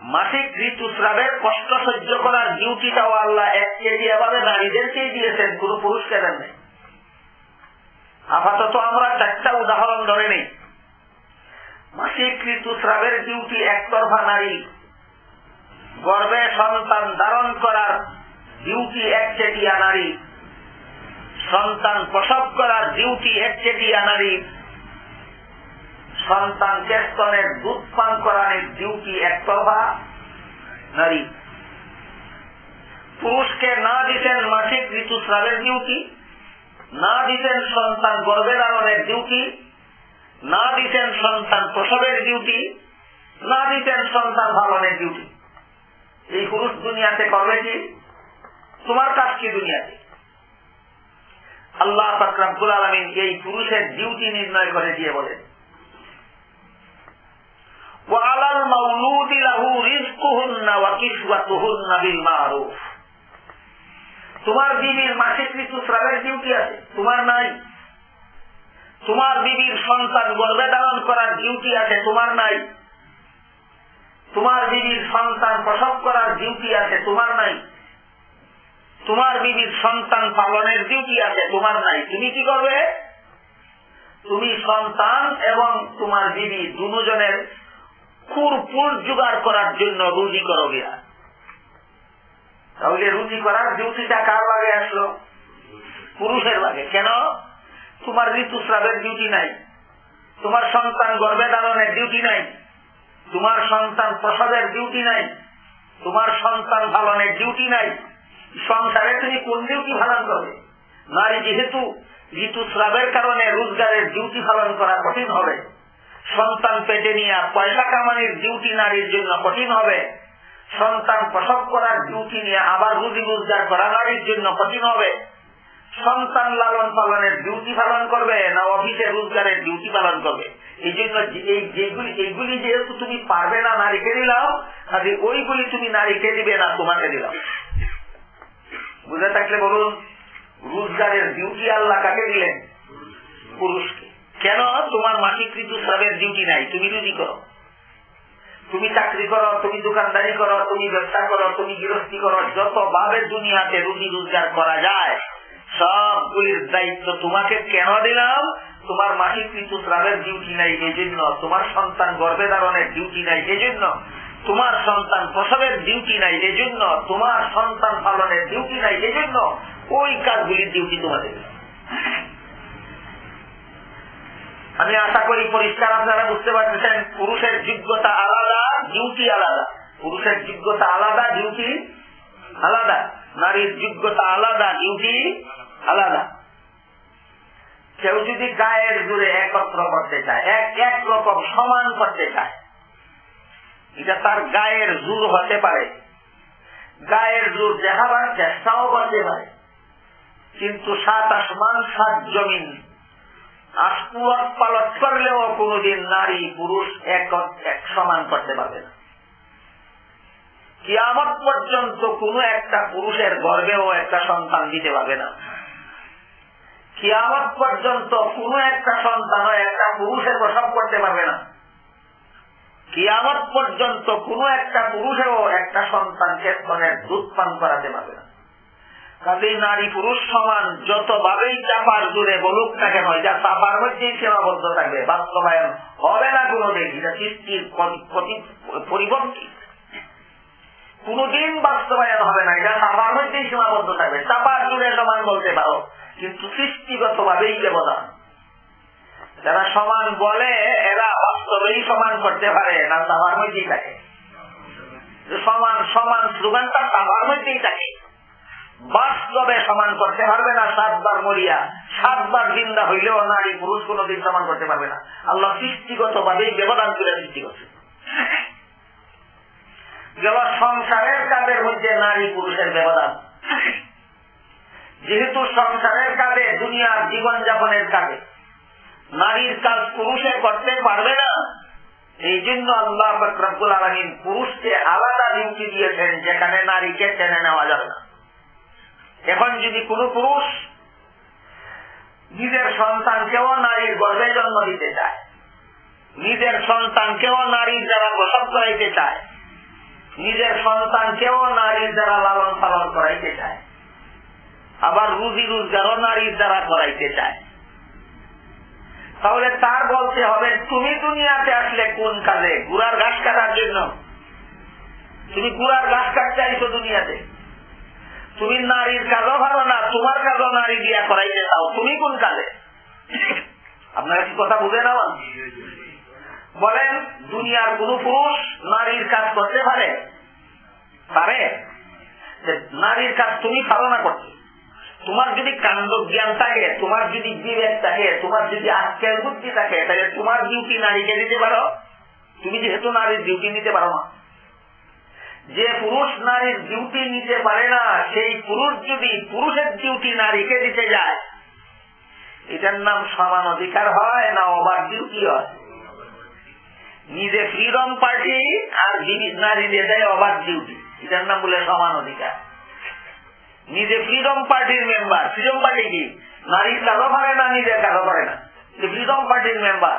মাসিক ঋতুস্রাবের কষ্ট সহ্য করার ডিউটিটাও আল্লাহ এক চেটিয়া ভাবে নারীদেরকেই দিয়েছেন, কোন পুরুষকে দেন আপাতত আমরা চারটা উদাহরণ ধরে নেই। মাসিক ঋতুস্রাবের ডিউটি একতরফা নারী। গর্বে সন্তান ধারণ করার ডিউটি একচেটিয়া নারী। সন্তান প্রসব করার ডিউটি একচেটিয়া নারী। সন্তান স্তনের দুধ পান করানোর ডিউটি একতরফা নারী। পুরুষকে না দিতেন মাসিক ঋতুস্রাবের ডিউটি, না দিতেন সন্তান গর্ভে ধারণের ডিউটি, না দিতেন সন্তান প্রসবের ডিউটি, না দিতেন সন্তান ভালনের ডিউটি। এই পুরুষ দুনিয়াতে করবে কি? তোমার কাজ কি দুনিয়াতে? আল্লাহ ফাকরাবুল আলমিন এই পুরুষের ডিউটি নির্ণয় করে দিয়ে বলেন। তোমার বিবির মাসিক ঋতুস্রাবের ডিউটি আছে, তোমার নাই। তোমার বিবির সন্তান গর্ভে ধারণ করার ডিউটি আছে, তোমার নাই। তোমার বিবির সন্তান প্রসব করার ডিউটি আছে, তোমার নাই। তোমার বিবির সন্তান পালনের ডিউটি আছে, তোমার নাই। তুমি কি করবে? তুমি সন্তান এবং তোমার বিবি দুজনের কুরপুর জোগাড় করার জন্য রুজি করো গিয়া। তাহলে রুজি করার ডিউটিটা কার লাগে আসলো পুরুষের লাগে। কেন? তোমার ঋতুস্রাবের ডিউটি নাই। তোমার সন্তান গর্বে ধারণের ডিউটি নাই। তোমার সন্তান প্রসাদের ডিউটি নাই। তোমার সন্তান পালনের ডিউটি নাই। সংসারে তুমি কোন ডিউটি পালন করবে? নারী যেহেতু ঋতুস্রাবের কারণে রোজগারের ডিউটি পালন করা কঠিন হবে। সন্তান পেটে নিয়ে পয়সা কামানির ডিউটি নারীর জন্য কঠিন হবে। সন্তান প্রসব করার ডিউটি নিয়ে আবার রুজি রোজগার করা নারীর জন্য কঠিন হবে। সন্তান লালন পালনের ডিউটি পালন করবে না অফিসে রোজগারের ডিউটি পালন করবে। এই জন্য এই যেগুলি এইগুলি যেহেতু তুমি পারবে না নারীকে দিলাম কাজে ওইগুলি তুমি নারীকে দিবে না, তোমাকে দিলাম। বুঝে থাকলে বলুন, রোজগারের ডিউটি আল্লাহ কাকে দিলেন? পুরুষকে। কেন? তোমার মাসিক ঋতুস্রাবের ডিউটি নাই। তুমি রুজি করো, তুমি চাকরি করো, তুমি দোকানদারি করো, তুমি ব্যবসা করো, তুমি গৃহস্থী করো যত ভাবে দুনিয়াতে রুজি রোজগার করা যায়, সবগুলির দায়িত্ব তোমাকে কেন দিলাম? তোমার মাসিক ঋতুস্রাবের ডিউটি নাই এই জন্য তোমার সন্তান গর্ভে ধারণের ডিউটি নাই এই জন্য তোমার সন্তান প্রসবের ডিউটি নাই এই জন্য তোমার সন্তান পালনের ডিউটি নাই এই জন্য ওই কাজগুলির ডিউটি তোমাদের। আমি আশা করি পরিষ্কার আপনারা বুঝতে পারতেছেন পুরুষের যোগ্যতা আলাদা ডিউটি আলাদা। পুরুষের যোগ্যতা আলাদা ডিউটি আলাদা। নারীর যোগ্যতা আলাদা ডিউটি আলাদা। কেউ যদি গায়ের জুড়ে একত্র করতে চায়, এক এক রকম সমান করতে চায়, এটা তার গায়ের জোর হতে পারে। গায়ের জোর দেখাবার চেষ্টাও করতে পারে। কিন্তু সাত আসমান সাত জমিন আশপুয়াত পালট করলেও কোনদিন নারী পুরুষ এক সমান করতে পারবে না। কিয়ামত পর্যন্ত কোন একটা পুরুষের গর্বেও একটা সন্তান দিতে পারবে না। কিয়ামত পর্যন্ত কোন একটা সন্তান একটা পুরুষের প্রসব করতে পারবে না। কিয়ামত পর্যন্ত কোন একটা পুরুষেও একটা সন্তানকে দুধ পান করাতে পারবে না। কাজেই নারী পুরুষ সমান, যতভাবেই চাপার জুড়ে বলুক না কেন, এটা চাপার মধ্যেই সীমাবদ্ধ থাকবে। বাস্তবায়ন হবে না কোনোদিন, এটা সৃষ্টির পরিবর্তী। কোনদিন বাস্তবায়ন হবে না, এটা চাপার মধ্যেই সীমাবদ্ধ থাকবে। চাপার জুড়ে সমান বলতে পারো, কিন্তু সৃষ্টিগত ভাবেই ব্যবধান। যারা সমান বলে, এরা বাস্তবেই সমান করতে পারে, না চাপার মধ্যেই থাকে। সমান সমান স্লোগানটা চাপার মধ্যেই থাকে। বাস্তবে সমান করতে পারবে না, সাতবার মরিয়া, সাতবার জিন্দা হইলেও নারী পুরুষ কোনদিন সমান করতে পারবে না। আল্লাহ সৃষ্টিগত ভাবেই ব্যবধান করে সৃষ্টি করছে। যেমন সংসারের কাজের মধ্যে নারী পুরুষের ব্যবধান। যেহেতু সংসারের কাজে, দুনিয়ার জীবন যাপনের কাজে, নারীর কাজ পুরুষে করতে পারবে না, এই জন্য আল্লাহ ফকরাবুল পুরুষকে আলাদা ডিউটি দিয়েছেন, যেখানে নারীকে টেনে নেওয়া যাবে না। এখন যদি কোন পুরুষ নিজের সন্তানকেও নারীর গর্বে জন্ম দিতে চায়, নিজের সন্তানকেও নারীর দ্বারা প্রসব করাইতে চায়, নিজের সন্তানকেও নারীর দ্বারা লালন পালন করাইতে চায়, আবার রুজি রোজগারও নারীর দ্বারা করাইতে চায়, তাহলে তার বলতে হবে, তুমি দুনিয়াতে আসলে কোন কাজে? গুড়ার ঘাস কাটার জন্য। তুমি কুড়ার ঘাস কাটতে আইছো দুনিয়াতে। তুমি নারীর কাজও ভালো না, তোমার কাজও নারী দিয়া করাইতে চাও। তুমি কোন কাজে? আপনারা কি কথা বুঝে নেওয়া বলেন, দুনিয়ার কোন পুরুষ নারীর কাজ করতে পারে? পারে? নারীর কাজ তুমি পারো না করতে তোমার যদি কাণ্ড জ্ঞান থাকে, তোমার যদি বিবেক থাকে, তোমার যদি আজকের বুদ্ধি থাকে, তাহলে তোমার ডিউটি নারীকে দিতে পারো। তুমি যেহেতু নারীর ডিউটি নিতে পারো না। যে পুরুষ নারীর ডিউটি নিতে পারে না, সেই পুরুষ যদি পুরুষের ডিউটি নারীকে দিতে যায়, এটার নাম সমান অধিকার হয় না ওভার ডিউটি হয়? নিজে ফ্রিডম পার্টি আর নারীদের দেয় ওভার ডিউটি এটার নাম বলে সমান অধিকার। নিজে ফ্রিডম পার্টির মেম্বার ফ্রিডম পার্টি কি? নারীর কাজও পারে না নিজের কাজও পারে না? ফ্রিডম পার্টির মেম্বার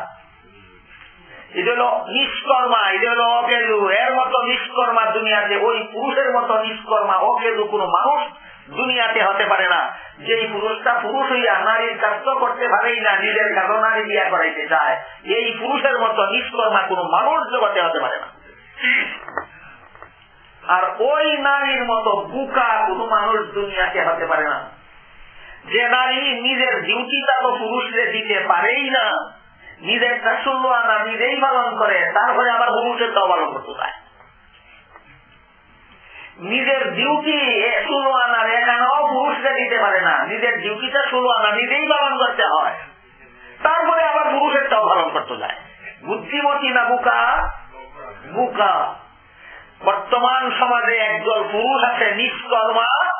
এটা হলো নিষ্কর্মা এটা হলো অকেজু এর মতো নিষ্কর্মা দুনিয়াতে, ওই পুরুষের মতো নিষ্কর্মা অকেজু কোনো মানুষ দুনিয়াতে হতে পারে না। যেই পুরুষটা পুরুষ হইয়া নারীর কাজ করতে পারেই না, নিজের কাজও নারী বিয়া করাইতে চায়। এই পুরুষের মতো নিষ্কর্মা কোনো মানুষ জগতে হতে পারে না। আর ওই নারীর মতো বুকা কোনো মানুষ দুনিয়াতে হতে পারে না। যে নারী নিজের ডিউটিটা তো পুরুষরে দিতে পারেই না। আনা নিজেই পালন করে, তারপরে আবার তাও পালন করতে চায় নিজের ডিউটি ষোলো আনার দিতে পারে না। নিজের ডিউটিটা ষোলো আনা নিজেই পালন করতে হয়। তারপরে আবার পালন করতে যায়। বুদ্ধিমতী না বুকা? বুকা। বর্তমান সমাজে একদল পুরুষ আছে, নিষ্কর্মা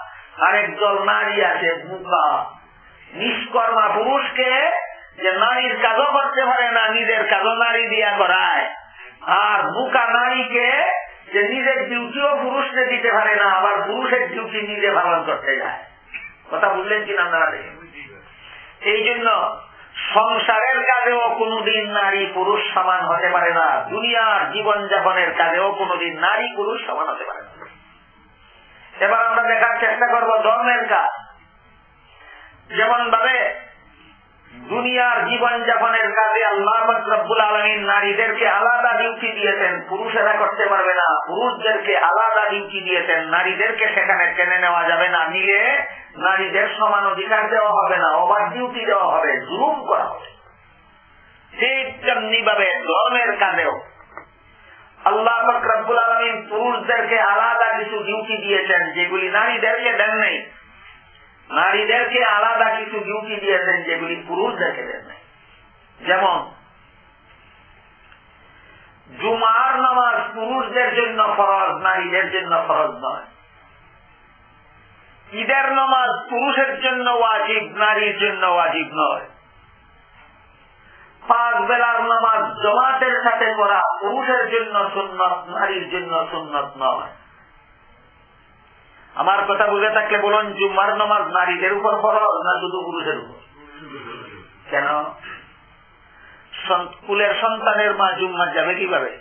আর একদল নারী আছে, বুকা। নিষ্কর্মা পুরুষকে যে নারীর কাজও করতে পারে না, নিজের কাজও নারী দিয়া করায়। আর বুকা নারীকে যে নিজের ডিউটিও পুরুষকে দিতে পারে না, আবার পুরুষের ডিউটি নিজে পালন করতে যায়। কথা বুঝলেন কিনা আপনারা এই জন্য সংসারের কাজেও কোনদিন নারী পুরুষ সমান হতে পারে না, দুনিয়ার জীবন যাপনের কাজেও কোনদিন নারী পুরুষ সমান হতে পারে না। এবার আমরা দেখার চেষ্টা করব ধর্মের কাজ। যেমন ভাবে দুনিয়ার জীবন যাপনের কাজে আল্লাহ রব্বুল আলমিন নারীদেরকে আলাদা ডিউটি দিয়েছেন, পুরুষেরা করতে পারবে না, পুরুষদেরকে আলাদা ডিউটি দিয়েছেন, নারীদেরকে সেখানে টেনে নেওয়া যাবে না নিলে নারীদের সমান অধিকার দেওয়া হবে না ওভার ডিউটি দেওয়া হবে, জুলুম করা হবে। ঠিক তেমনি ভাবে ধর্মের কাজেও আল্লাহ রব্বুল আলমিন পুরুষদেরকে আলাদা কিছু ডিউটি দিয়েছেন, যেগুলি নারীদেরকে দেন নেই। নারীদেরকে আলাদা কিছু ডিউটি দিয়েছেন যেগুলি পুরুষদেরকে দেন নাই যেমন, জুমার নামাজ পুরুষদের জন্য ফরজ, নারীদের জন্য ফরজ নয়। ঈদের নামাজ পুরুষের জন্য ওয়াজিব, নারীর জন্য ওয়াজিব নয়। পাঁচ বেলার নামাজ জমাতের সাথে করা পুরুষের জন্য সুন্নত, নারীর জন্য সুন্নত নয়। আমার কথা বুঝে থাকলে বলুন, জুম্মার নামাজ নারীদের উপর ফরজ না শুধু পুরুষের উপর? কেন? কুলের সন্তানের মা জুম্মার যাবে কীভাবে?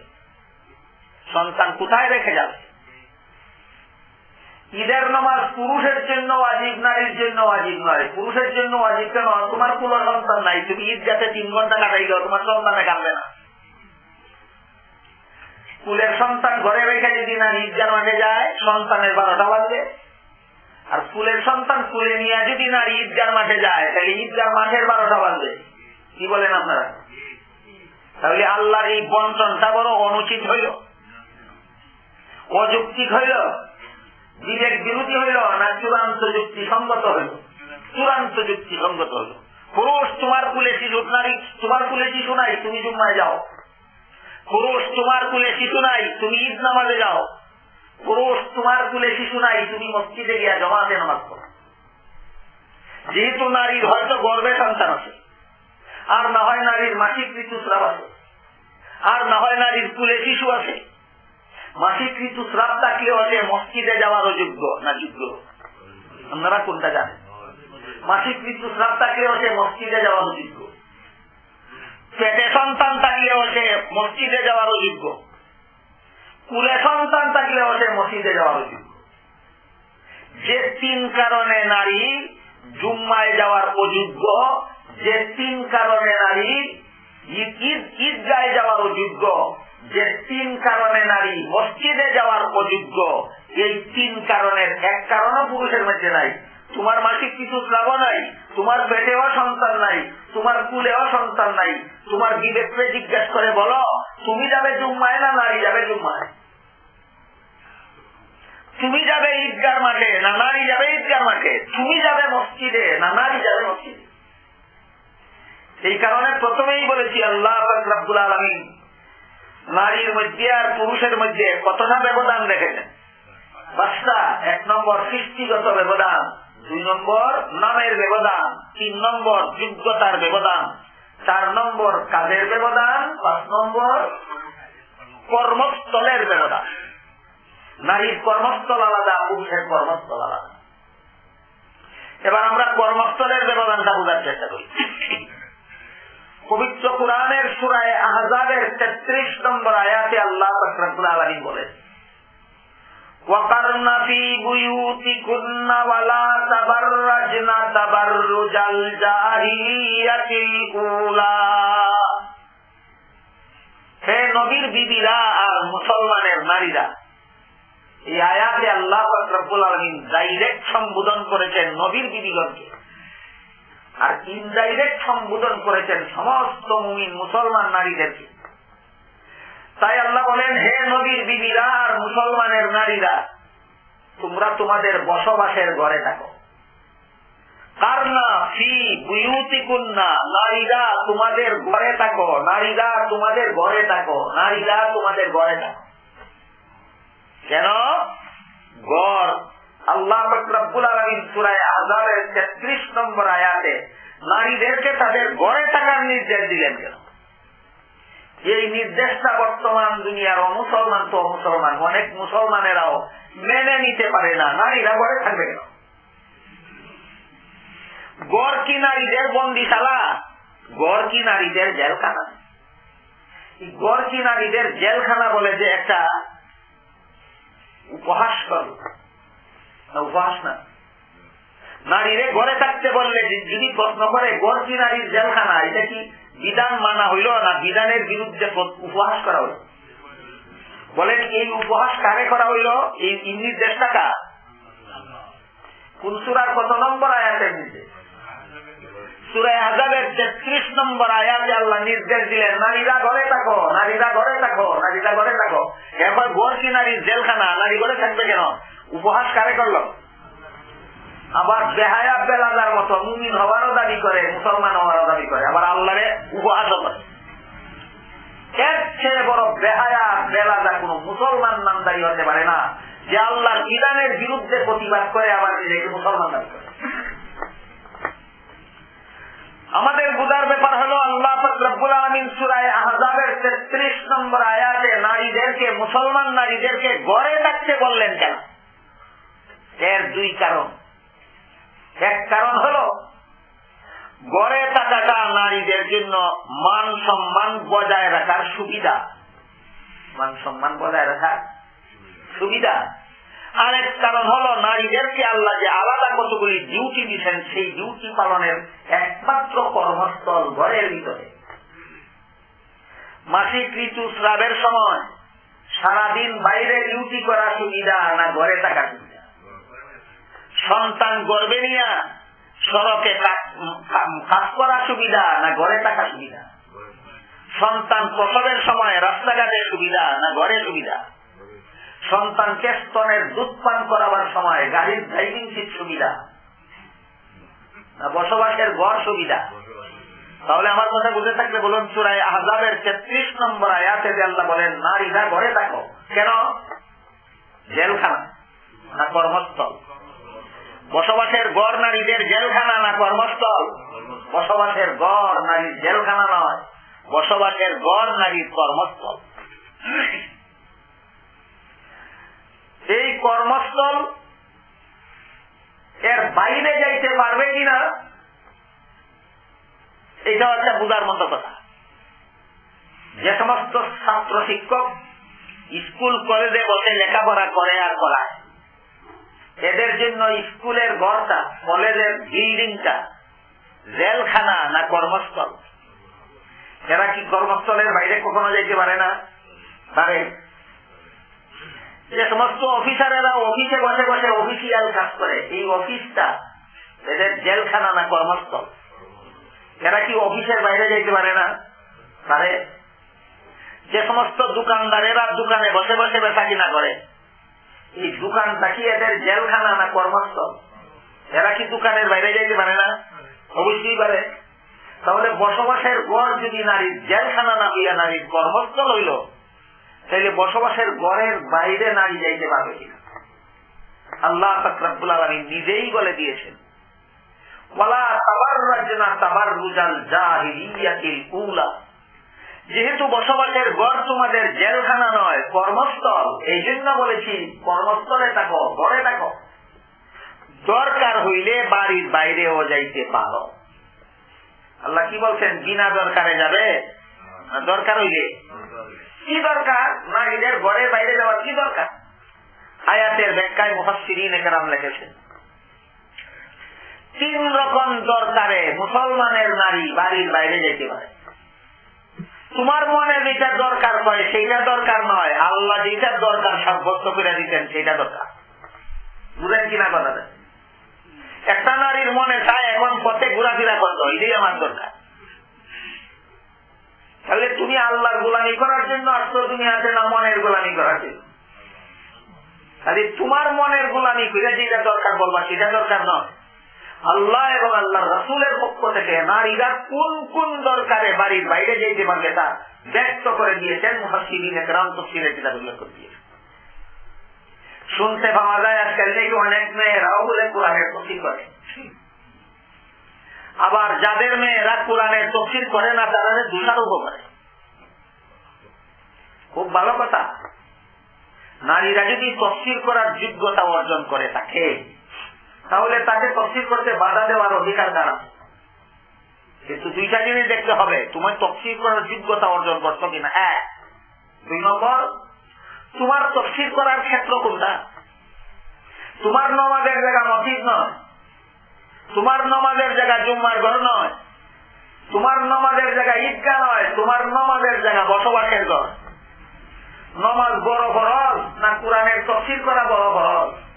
সন্তান কোথায় রেখে যাবে? ঈদের নামাজ পুরুষের জন্য অজিব নারীর জন্য অজিব নয়। পুরুষের জন্য অজিব কেন? তোমার কোন সন্তান নাই। তুমি ঈদ যাতে তিন ঘণ্টা কাটাইল তোমার সন্তানে কাঁদবে না। কুলের সন্তান ঘরে রেখে যদি না ঈদগার মাঠে যায়, সন্তানের বারোটা বাজবে। আর কুলের সন্তান কুলে নিয়ে যদি না ঈদগার মাঠে যায়, তাহলে ঈদগার মাঠের বারোটা বাজবে। কি বলেন আপনারা? তাহলে আল্লাহর এই বন্টনটা বড় অনুচিত হইল। অযৌক্তিক হইল। বিবেক বিরোধী হইল না চূড়ান্ত যুক্তি সঙ্গত হইল? চূড়ান্ত যুক্তি সঙ্গত হইল। পুরুষ, তোমার কুলে শিশু নারী, তোমার কুলে শিশু নাই তুমি জুম্মায় যাও। পুরুষ তোমার কুলে শিশু নাই, তুমি ঈদ নামাজে যাও। পুরুষ তোমার কুলে শিশু নাই, তুমি মসজিদে গিয়া জমাতে নামাজ করো যেহেতু নারীর হয়তো গর্বে সন্তান আছে, আর না হয় নারীর মাসিক ঋতুস্রাব আছে, আর না হয় নারীর কুলে শিশু আছে, মাসিক ঋতুস্রাব থাকলেও আছে, মসজিদে যাওয়ার অযোগ্য না যোগ্য? আপনারা কোনটা জানেন? মাসিক ঋতুস্রাব থাকলেও আছে, মসজিদে যাওয়ার অযোগ্য পেটে সন্তান থাকলেও সে মসজিদে যাওয়ার অযোগ্য কুলে সন্তান থাকলেও সে মসজিদে যাওয়ার অযোগ্য যে তিন কারণে নারী জুম্মায় যাওয়ার অযোগ্য, যে তিন কারণে নারী ঈদ, ঈদগায় যাওয়ার অযোগ্য, যে তিন কারণে নারী মসজিদে যাওয়ার অযোগ্য, এই তিন কারণের এক কারণও পুরুষের মধ্যে নাই। তোমার মাসিক কিছু স্রাব নাই, তোমার পেটেও সন্তান নাই, তোমার কুলেও সন্তান নাই, তোমার বিবেককে জিজ্ঞেস করে বলো, তুমি যাবে জুম্মায় না নারী যাবে জুম্মায়? তুমি যাবে ঈদগার মাঠে না নারী যাবে ঈদগার মাঠে? তুমি যাবে মসজিদে না নারী যাবে মসজিদে? এই কারণে প্রথমেই বলেছি, আল্লাহ রাবুল আলমী নারীর মধ্যে আর পুরুষের মধ্যে কতটা ব্যবধান রেখেছেন? বাস্তা এক নম্বর, সৃষ্টিগত ব্যবধান। দুই নম্বর নামের ব্যবধান, তিন নম্বর যোগ্যতার ব্যবধান, চার নম্বর কাজের ব্যবধান, পাঁচ নম্বর কর্মস্থলের ব্যবধান। নারীর কর্মস্থল আলাদা, পুরুষের কর্মস্থল আলাদা। এবার আমরা কর্মস্থলের ব্যবধানটা বোঝার চেষ্টা করি। পবিত্র কোরআনের সুরায় আহজাবের তেত্রিশ নম্বর আয়াতে আল্লাহ বলেন وقرن في بيوتكن ولا تبرجن تبرج الجاهلية الأولى হে নবীর বিবিরা আর মুসলমানের নারীরা এই আয়াতে আল্লাহ রব্বুল আলমিন ডাইরেক্ট সম্বোধন করেছেন নবীর বিবিগণকে আর ইনডাইরেক্ট সম্বোধন করেছেন সমস্ত মুমিন মুসলমান নারীদেরকে তাই আল্লাহ বলেন, হে নবীর বিবিরা আর মুসলমানের নারীরা, তোমরা তোমাদের বসবাসের ঘরে থাকো। ঘরে ঘরে ঘরে কেন? আল্লাহ তেত্রিশ নম্বর আয়াতে, নারীদেরকে তাদের গড়ে থাকার নির্দেশ দিলেন কেন? এই নির্দেশটা বর্তমান দুনিয়ার অমুসলমান তো অমুসলমান অনেক মুসলমানেরাও মেনে নিতে পারে না, নারীরা গড়ে থাকবে কেন? গড় কি নারীদের বন্দিশালা গড় কি নারীদের জেলখানা? গড় কি নারীদের জেলখানা বলে যে একটা উপহাস কর। উপহাস না। নারীরে ঘরে থাকতে বললে যদি প্রশ্ন করে গড় কি নারীর জেলখানা? এটা কি বিধান মানা হইল না, বিধানের বিরুদ্ধে উপহাস করা হইল। বলেন, এই উপহাস কারে করা হইল? এই নির্দেশ টাকা কোন সুরার কত নম্বর আয়াতের নির্দেশ সুরায় আজাবের তেত্রিশ নম্বর আয়াতে আল্লাহ নির্দেশ দিলেন, নারীরা ঘরে থাকো, নারীরা ঘরে থাকো, নারীরা ঘরে থাকো। এরপর গড় কি নারীর জেলখানা, নারী ঘরে থাকবে কেন? উপহাস কারে করল? আবার বেহায়া বেলাদার মতো মুমিন হওয়ারও দাবি করে, মুসলমান হওয়ারও দাবি করে, আবার আল্লাহরে চেয়ে বড় বেহায়া বেলাদা কোন মুসলমান নামদারি হতে পারে না, যে ইরানের বিরুদ্ধে প্রতিবাদ করে, আবার নিজেকে মুসলমান দাবি করে। আমাদের বুঝার ব্যাপার হলো, আল্লাহ রব্বুল আলমিন সুরায় আহজাবের তেত্রিশ নম্বর আয়াতে নারীদেরকে, মুসলমান নারীদেরকে গড়ে থাকতে বললেন কেন? এর দুই কারণ। এক কারণ হলো, গড়ে থাকাটা নারীদের জন্য মান সম্মান বজায় রাখার সুবিধা। মান সম্মান বজায় রাখার সুবিধা। আরেক কারণ হলো, নারীদেরকে আল্লাহ যে আলাদা কতগুলি ডিউটি দিচ্ছেন সেই ডিউটি পালনের একমাত্র কর্মস্থল ঘরের ভিতরে। মাসিক ঋতু স্রাবের সময় সারাদিন বাইরে ডিউটি করা সুবিধা না ঘরে থাকা সুবিধা। সন্তান গর্বে নিয়ে সড়কে কাজ করা সুবিধা না ঘরে থাকা সুবিধা? সন্তান প্রসবের সময় রাস্তাঘাটে সুবিধা না ঘরে সুবিধা? সন্তানকে স্তনের দুধ পান করাবার সময় গাড়ির ড্রাইভিং সিট সুবিধা? বসবাসের ঘর সুবিধা? তাহলে আমার কথা বুঝে থাকলে বলুন চূড়ায় আহজাবের তেত্রিশ নম্বর আয়াতে যে আল্লাহ বলেন, নারীরা ঘরে থাকো। কেন? জেলখানা না কর্মস্থল। বসবাসের গড় নারীদের জেলখানা না কর্মস্থল? বসবাসের গড় নারীর জেলখানা নয়, বসবাসের গড় নারীর কর্মস্থল। এই কর্মস্থল এর বাইরে যাইতে পারবে কিনা এটা একটা বুঝার মতো কথা। যে সমস্ত ছাত্র শিক্ষক স্কুল, কলেজে বসে লেখাপড়া করে আর করায় এদের জন্য স্কুলের ঘরটা কলেজের বিল্ডিংটা, জেলখানা না কর্মস্থল? এরা কি কর্মস্থলের বাইরে কখনো যাইতে পারে না? পারে। যে সমস্ত অফিসারেরা অফিসে বসে বসে অফিসিয়াল কাজ করে, এই অফিসটা এদের জেলখানা না কর্মস্থল? এরা কি অফিসের বাইরে যাইতে পারে না? পারে। যে সমস্ত দোকানদারেরা দোকানে বসে বসে বেচা কিনা করে এই এদের জেলখানা না কর্মস্থল? এরা কি দোকানের বাইরে যাইতে পারে না? অবশ্যই পারে। তাহলে বসবাসের গড় যদি নারীর জেলখানা না হইয়া নারীর কর্মস্থল হইল তাহলে বসবাসের গড়ের বাইরে নারী যাইতে পারবে কিনা? আল্লাহ নিজেই বলে দিয়েছেন যেহেতু বসবাসের গড় তোমাদের জেলখানা নয়, কর্মস্থল। এই জন্য বলেছি, কর্মস্থলে থাকো, ঘরে থাকো। দরকার হইলে বাড়ির বাইরেও যাইতে পারো। আল্লাহ কি বলছেন? বিনা দরকারে যাবে? দরকার হইলে। কি দরকার? না, এদের ঘরের বাইরে যাওয়ার কি দরকার? আয়াতের ব্যাখ্যায় মুহাসিরিন একরাম লিখেছেন। তিন রকম দরকারে, মুসলমানের নারী বাড়ির বাইরে যেতে পারে। তোমার মনে যেটা দরকার হয়, সেইটা দরকার নয়। আল্লাহ যেটা দরকার সাব্যস্ত করে দিতেন, সেইটা দরকার। বুঝেন কিনা কথা একটা নারীর মনে চায়, এখন পথে ঘোরাফেরা করতো এটাই আমার দরকার। তাহলে তুমি আল্লাহর গোলামি করার জন্য আসতো তুমি আছে না মনের গোলামি করার জন্য? তাহলে তোমার মনের গোলামি করে যেটা দরকার বলবা, সেটা দরকার নয়। আল্লাহ এবং আল্লাহ রসুলের পক্ষ থেকে নারীরা কোন কোন দরকারে বাড়ির বাইরে যেতে পারবে তা ব্যক্ত করে দিয়েছেন মুহাসিরিন একরাম তফসিলের কিতাব উল্লেখ করে দিয়েছেন। শুনতে পাওয়া যায় আজকাল থেকে অনেক মেয়েরাও বলে কোরআনের তফসিল করে। আবার যাদের মেয়েরা কোরআনের তফসিল করে না, তারা দোষারোপ করে। খুব ভালো কথা। নারীরা যদি তফসিল করার যোগ্যতা অর্জন করে থাকে তাহলে তাকে তফসিল করতে বাধা দেওয়ার অধিকার দ্বারা কিন্তু দুইটা জিনিস দেখতে হবে, তোমার তফসিল করার যোগ্যতা অর্জন করছ কিনা? এক, দুই নম্বর, তোমার তফসিল করার ক্ষেত্র কোনটা? তোমার নমাজের জায়গা মসজিদ নয়, তোমার নমাজের জায়গা জুম্মার ঘর নয়, তোমার নমাজের জায়গা ঈদগা নয়, তোমার নমাজের জায়গা বসবাসের ঘর। নমাজ বড় ফরজ না কোরআনের তফসিল করা বড় ফরজ?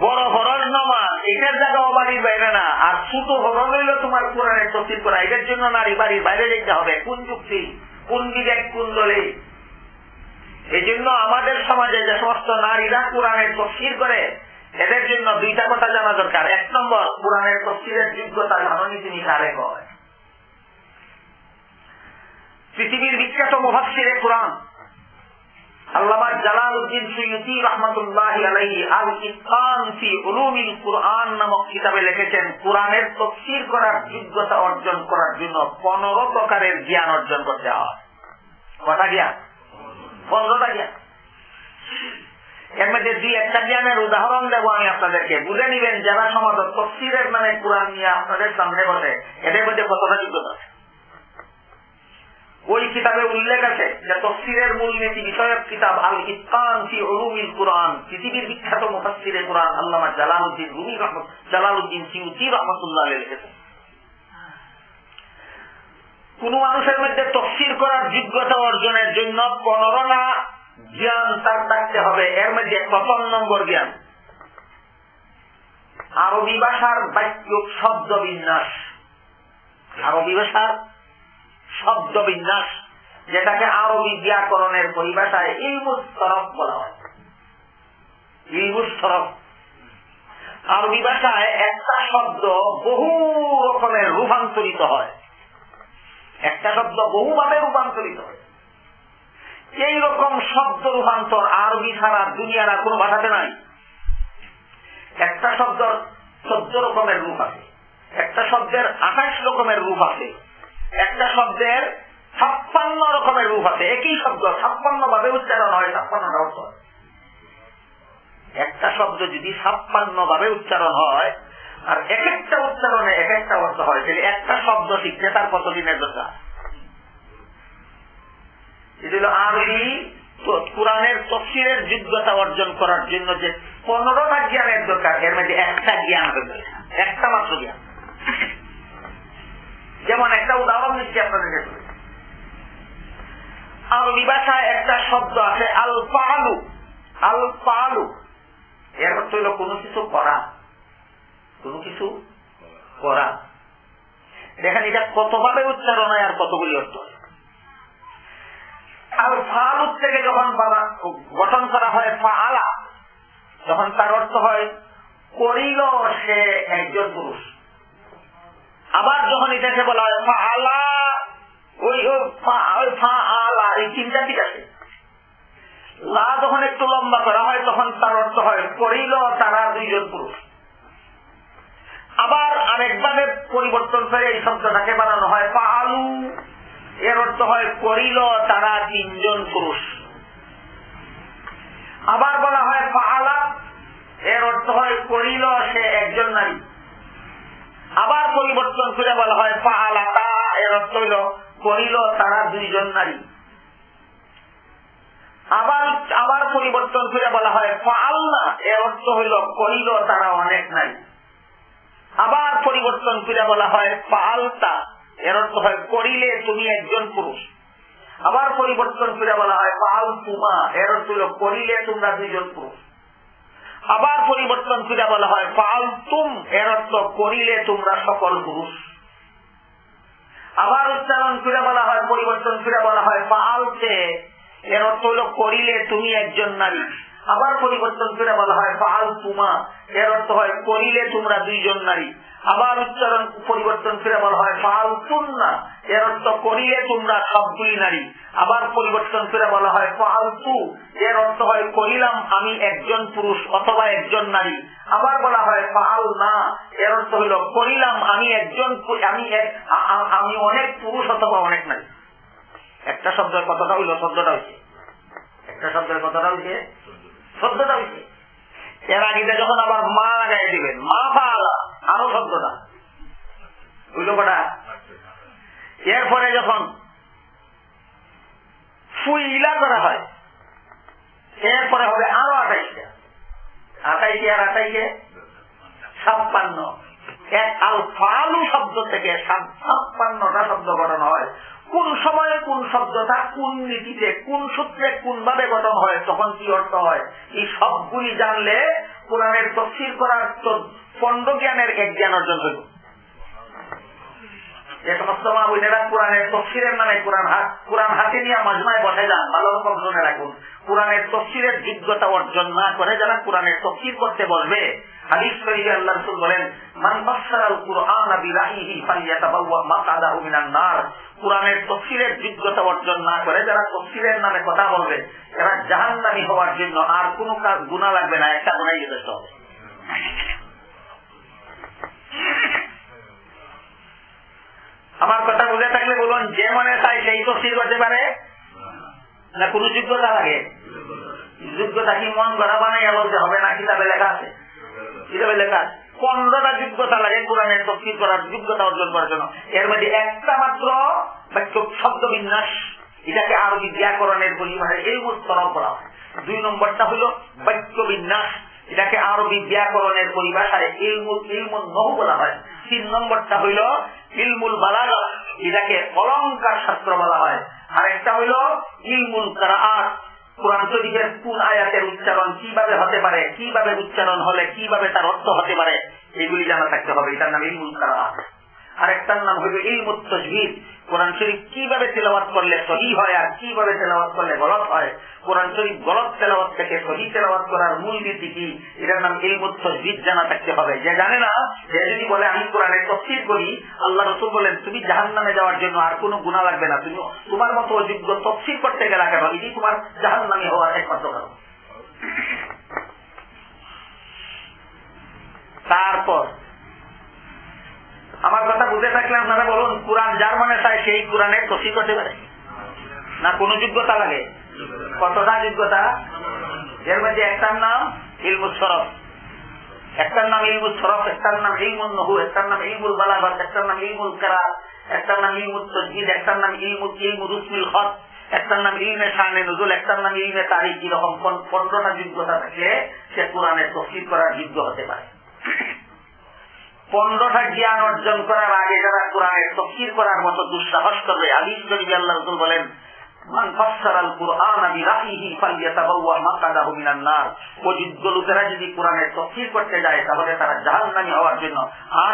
বড় ফরজ নমাজ এটার জায়গা বাড়ির বাইরে না। আর ছোট ফরজ হইল তোমার কোরআনের তফসিল করা। এটার জন্য নারী বাড়ির বাইরে যেতে হবে। কোন যুক্তি? কোন বিবেক? কোন দলে? এই জন্য আমাদের সমাজে যে সমস্ত নারীরা কোরআনের তফসিল করে, এদের জন্য দুইটা কথা জানা দরকার। এক নম্বর, কোরআনের তফসিলের যোগ্যতা জাননি তিনি কারে কয়? পৃথিবীর বিখ্যাত মুহাসিরে কোরআন। দুই একটা জ্ঞানের উদাহরণ দেবো আমি আপনাদেরকে। বুঝে নিবেন, যারা সমাজ তফসিরের মানে কোরআন নিয়ে আপনাদের সামনে বসে, এদের মধ্যে কতটা যোগ্যতা আছে? ওই কিতাবে উল্লেখ আছে যে তফসিরের মূলনীতি বিষয়ক কিতাব আল ইসকান ফি কোরআন, পৃথিবীর বিখ্যাত মুফাসসিরে কোরআন আল্লামা জালালউদ্দিন রুমি রহমত, জালালউদ্দিন সিউতি রহমতুল্লাহ লিখেছেন। কোন মানুষের মধ্যে তফসির করার যোগ্যতা অর্জনের জন্য পনেরোটা জ্ঞান তার থাকতে হবে, এর মধ্যে প্রথম নম্বর জ্ঞান। আরবি ভাষার বাক্য শব্দ বিন্যাস। আরবি ভাষার শব্দ বিন্যাস, যেটাকে আরবি ব্যাকরণের পরিভাষায় ইলমুস্তরফ বলা হয়। ইলমুস্তরফ আরবি ভাষায় একটা শব্দ বহু রকমের রূপান্তরিত হয়। একটা শব্দ বহুভাবে রূপান্তরিত হয়। এই রকম শব্দ রূপান্তর আরবি ছাড়া দুনিয়ার আর কোন ভাষাতে নাই। একটা শব্দ চোদ্দ রকমের রূপ আছে। একটা শব্দের আঠাশ রকমের রূপ আছে। একটা শব্দের ছাপ্পান্ন রকমের রূপ আছে, একই শব্দ, ছাপ্পান্ন ভাবে উচ্চারণ হয়, ছাপ্পান্ন অর্থ। একটা শব্দ যদি ছাপ্পান্ন ভাবে উচ্চারণ হয়, আর এক একটা উচ্চারণে এক একটা অর্থ হয়, তাহলে একটা শব্দ শিখতে তার কতদিনের দরকার? এগুলো আরবি কোরআনের তফসিলের যোগ্যতা অর্জন করার জন্য যে পনেরোটা জ্ঞানের দরকার, এর মধ্যে একটা জ্ঞান একটা মাত্র জ্ঞান। যেমন একটা উদাহরণ দিচ্ছি আপনাদের আরবি ভাষায় একটা শব্দ আছে আল পালু আল পালু এর অর্থ হইল কোনো কিছু করা। কোনো কিছু করা। দেখেন এটা কতভাবে উচ্চারণ হয় আর কতগুলি অর্থ আর ফাল থেকে যখন গঠন করা হয় ফালা যখন তার অর্থ হয় করিল সে একজন পুরুষ। আবার যখন এটাকে বলা হয় ফালা ওই ফা আলা এই তিনটা ঠিক আছে। লা যখন একটু লম্বা করা হয়, তখন তার অর্থ হয় করিল তারা দুইজন পুরুষ। আবার আরেকভাবে পরিবর্তন করে এই শব্দটাকে বানানো হয় পালু এর অর্থ হয় করিল তারা তিনজন পুরুষ। আবার বলা হয় পালা এর অর্থ হয় করিল সে একজন নারী। আবার পরিবর্তন করে বলা হয় পালা তা এর অর্থ হইল করিল তারা দুইজন নারী। আবার আবার পরিবর্তন করে বলা হয় পাল্লা এর অর্থ হইল করিল তারা অনেক নারী। আবার পরিবর্তন করে বলা হয় পাল্টা এর অর্থ হয়, করিলে তুমি একজন পুরুষ। আবার পরিবর্তন করে বলা হয় পাল তুমা এর অর্থ হল, করিলে তোমরা দুইজন পুরুষ। আবার পরিবর্তন করে বলা হয় পাল তুম এর অর্থ, করিলে তোমরা সকল পুরুষ আবার উচ্চারণ করে বলা হয়, পরিবর্তন করে বলা হয় পালতে এর অর্থ হল, করিলে তুমি একজন নারী আবার পরিবর্তন করে বলা হয় পাল তুমা এর অর্থ হয়, করিলে তোমরা দুইজন নারী। আবার উচ্চারণ, পরিবর্তন করে বলা হয় পাল তুন্না এর অর্থ, করিলে তোমরা সবগুলি নারী। আবার পরিবর্তন করে বলা হয় পাল তু এর অর্থ হয়, করিলাম আমি একজন পুরুষ অথবা একজন নারী। আবার বলা হয় পাল না এর অর্থ হইল, করিলাম আমি একজন আমি আমি অনেক পুরুষ অথবা অনেক নারী। একটা শব্দের কথাটা হইল, শব্দটা হয়েছে একটা শব্দের কথাটা হয়েছে শব্দটা হয়েছে এর আগে যখন আবার মা লাগাই দিবেন, মা পালা আরও শব্দটা বুঝলো কটা এরপরে যখন ফুইলা করা হয়, এরপরে হবে আরও আঠাইশটা। আঠাইশে আর আঠাইশে, ছাপ্পান্ন। এক আল ফালু শব্দ থেকে ছাপ্পান্নটা শব্দ গঠন হয়। কোন সময়ে কোন শব্দটা, কোন নীতিতে, কোন সূত্রে কোন ভাবে গঠন হয়, তখন কি অর্থ হয়? এই সবগুলি জানলে কোরআনের তফসিল করার পণ্ড জ্ঞানের এক জ্ঞান অর্জন হইব। মা কোরআন যারা কোরআনের তফসিরের যোগ্যতা অর্জন না করে যারা তফসিরের নামে কথা বলবে, এরা জাহান্নামী হওয়ার জন্য আর কোনো কাজ গুণা লাগবে না, একটা গুণাই যথেষ্ট। হবে আমার কথা বুঝে থাকলে বলুন, যে মনে চাই সেই তফসিল করতে পারে? না, কোন যোগ্যতা লাগে? যোগ্যতা কি মন গড়া বানাইয়া বলতে হবে না কিতাবে লেখা আছে? কিতাবে লেখা আছে। পনেরোটা যোগ্যতা লাগে কোরআনের তফসিল করার, যোগ্যতা অর্জন করার জন্য। এর মধ্যে একটা মাত্র শব্দ বিন্যাস, এটাকে আরবি ব্যাকরণের বলি মানে এই উত্তরণ করা হয়। দুই নম্বরটা হলো বাক্য বিন্যাস, এটাকে আরবি ব্যাকরণের পরিভাষায় ইলমুল ইলমুল বলা হয়। তিন নম্বরটা হইল ইলমুল এটাকে শাস্ত্র বলা হয়। আর একটা হইল ইলমুল কোরআন শরীফের কোন আয়াতের উচ্চারণ কীভাবে হতে পারে, কীভাবে উচ্চারণ হলে কীভাবে তার অর্থ হতে পারে, এগুলি জানা থাকতে হবে। এটার নাম ইলমুল কারাত আরেকটার নাম হইল ইলমুত তসবির কোরআন শরীফ কীভাবে তেলাওয়াত করলে সহি হয় আর কীভাবে তেলাওয়াত করলে গলত হয়? কোরআন শরীফ গলত তেলাওয়াত থেকে সহি তেলাওয়াত করার মূল নীতি কি? এটার নাম ইলমুত তসবির জানা থাকতে হবে। যে জানে না, সে যদি বলে, আমি কোরআনের তফসির করি, আল্লাহ রসুল বলেন, তুমি জাহান নামে যাওয়ার জন্য আর কোনো গুণা লাগবে না। তুমি তোমার মতো অযোগ্য তফসির করতে গেলা কেন? এটি তোমার জাহান নামে হওয়ার একমাত্র কারণ। তারপর আমার কথা বুঝে থাকলে আপনারা বলুন, কোরআন যার মনে চায় সেই কোরআনের তফি করতে পারে। না কোন যোগ্যতা লাগে? কতটা যোগ্যতা? এর মধ্যে একটার নাম ইলমুল একটার নাম ইলমুল একটার নাম ইলমুল নহু একটার নাম ইলমুল বালাগত, একটার নাম ইলমুল কেরা একটার নাম ইলমুল তসজিদ একটার নাম ইলমুল ইলমুল রুসমিল হক একটার নাম ইলমে শানে নজুল, একটার নাম ইলমে তারিখ, এরকম পনেরোটা যোগ্যতা থাকলে সে কোরআনের তফসিল করার যোগ্য হতে পারে। পনেরোটা জ্ঞান অর্জন করার আগে যারা কোরআনের তফসির করার মতো দুঃসাহস করবে আল্লাহ রসুল বলেন আর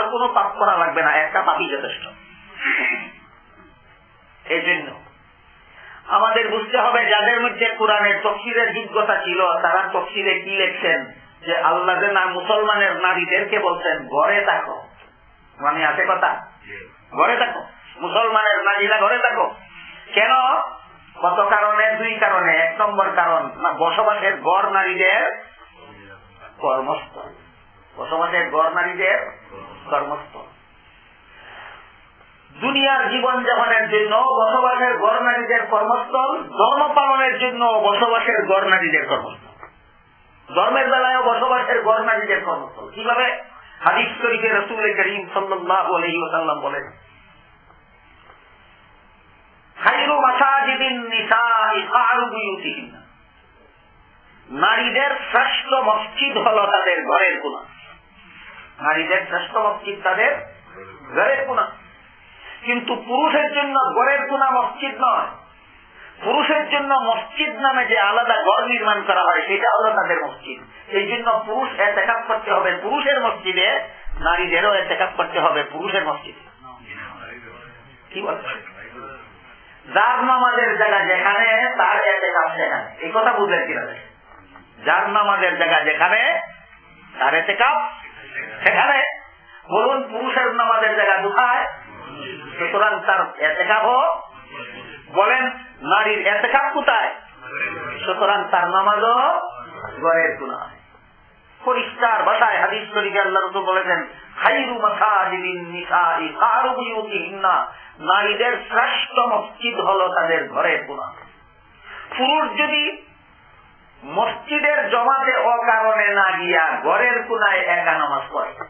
কোনো করা লাগবে না, একটা যথেষ্ট। এই জন্য আমাদের বুঝতে হবে, যাদের মধ্যে কোরআনের তফসিরের যোগ্যতা ছিল, তারা তফসিরে কি লেখছেন? যে আল্লাহ না মুসলমানের নারীদেরকে বলছেন ঘরে থাকো। মানে আছে কথা? ঘরে থাকো। মুসলমানের নারীরা ঘরে থাকো। কেন? কত কারণে? দুই কারণে। এক নম্বর কারণ না বসবাসের গড় নারীদের কর্মস্থল। বসবাসের গড় নারীদের কর্মস্থল। দুনিয়ার জীবন যাপনের জন্য বসবাসের গড় নারীদের কর্মস্থল ধর্ম পালনের জন্য বসবাসের গড় নারীদের কর্মস্থল। ধর্মের বেলায় বসবাসের গড় নারীদের কর্মস্থল। কীভাবে? হাদিস শরীফে রসুল করিম সাল্লাহ আলহি ওসাল্লাম বলেন নারীদের শ্রেষ্ঠ মসজিদ হল তাদের ঘরের গুণা নারীদের শ্রেষ্ঠ মসজিদ তাদের ঘরের গুণা কিন্তু পুরুষের জন্য গড়ের গুণা মসজিদ নয়। পুরুষের জন্য মসজিদ নামে যে আলাদা ঘর নির্মাণ করা হয়, সেটা হলো তাদের মসজিদ। এই জন্য পুরুষ এতেকাপ করতে হবে। পুরুষের মসজিদে নারীদেরও এতেকাপ করতে হবে, পুরুষের মসজিদে। কি বলছে? যার নামাজের জায়গা যেখানে, তার এতেকাপ সেখানে। এই কথা বুঝলেন কিনা যার নামাজের জায়গা যেখানে, তার এতেকাপ সেখানে। বলুন, পুরুষের নামাজের জায়গা কোথায়? সুতরাং তার এতেকাপ বলেন। নারীর এতেকাপ কোথায়? সুতরাং তার নামাজও গড়ের গুণা পরিষ্কার ভাষায় হাদিস শরীফে আল্লাহ রসুল বলেছেন নারীদের শ্রেষ্ঠ মসজিদ হলো তাদের ঘরের গুণা পুরুষ যদি মসজিদের জমাতে অকারণে না গিয়া ঘরের কোনায় একা নামাজ পড়ে,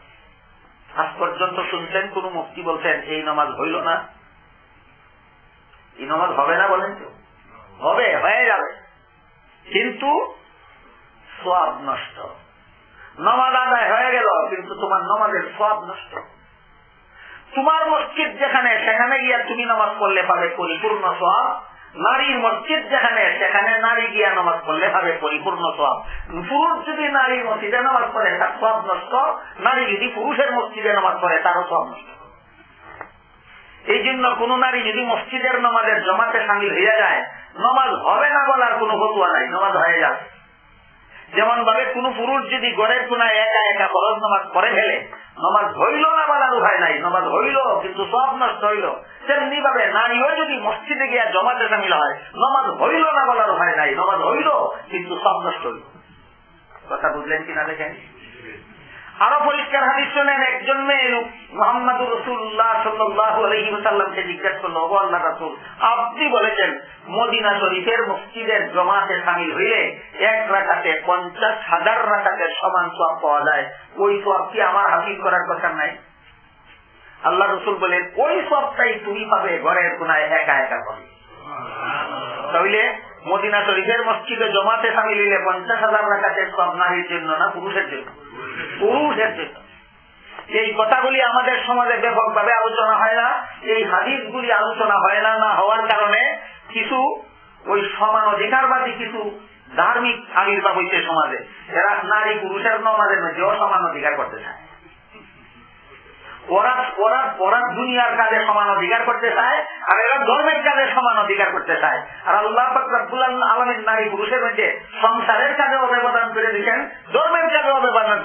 আজ পর্যন্ত শুনছেন, কোন মুক্তি বলছেন, এই নামাজ হইল না। নামাজ হবে না বলেন তো? হবে, হয়ে যাবে। কিন্তু সব নষ্ট। নমাজ আদায় হয়ে গেল, কিন্তু তোমার নমাজের সব নষ্ট। তোমার মসজিদ যেখানে, সেখানে গিয়া তুমি নামাজ পড়লে পাবে পরিপূর্ণ সব নারীর মসজিদ যেখানে, সেখানে নারী গিয়া নামাজ পড়লে পাবে পরিপূর্ণ সব পুরুষ যদি নারীর মসজিদে নামাজ পড়ে, তার সব নষ্ট। নারী যদি পুরুষের মসজিদে নামাজ পড়ে, তারও সব নষ্ট। এই জন্য কোন নারী যদি মসজিদের নমাজের জমাতে সামিল হইয়া যায়, নমাজ হবে না বলার কোন ফতুয়া নাই, নমাজ হয়ে যাবে। যেমন ভাবে কোন পুরুষ যদি গড়ের কোনায় একা একা ফরজ নমাজ পড়ে ফেলে, নমাজ হইল না বলার উপায় নাই, নমাজ হইল, কিন্তু সব নষ্ট হইল। তেমনি ভাবে নারীও যদি মসজিদে গিয়া জমাতে সামিল হয়, নমাজ হইল না বলার উপায় নাই, নমাজ হইল, কিন্তু সব নষ্ট হইল। কথা বুঝলেন কিনা দেখেন? আরও পরিষ্কার হাদিস শোনেন, একজন মেয়ে মোহাম্মদ রসুল্লাহ সাল্লাহ আলহিমসাল্লামকে জিজ্ঞেস করল ও আল্লাহ রাসুল, আপনি বলেছেন মদিনা শরীফের মসজিদের জমাতে সামিল হইলে এক রাখাতে পঞ্চাশ হাজার রাখাতে সমান সব পাওয়া যায়। ওই সব কি আমার হাসিল করার কথা নাই? আল্লাহ রসুল বলেন, ওই সবটাই তুমি পাবে ঘরের কোনায় একা একা করে তাহলে মদিনা শরীফের মসজিদে জমাতে সামিল হইলে পঞ্চাশ হাজার রাখাতে সব নারীর জন্য না পুরুষের জন্য? জন্য এই কথাগুলি আমাদের সমাজে আলোচনা হয় না, এই আলোচনা হয় না না হওয়ার কারণে কিছু ওই সমান অধিকারবাদী, কিছু ধার্মিক আবির্ভাব হইছে সমাজে। এরা নারী পুরুষের নমাজের মধ্যে অসমান অধিকার করতে চায়। দুনিয়ার সমান অধিকার করতে চায়, আর এরা ধর্মের সমান অধিকার করতে চায়। আর আলমের নারী মধ্যে সংসারের কাজে অবদান করে দিচ্ছেন ধর্মের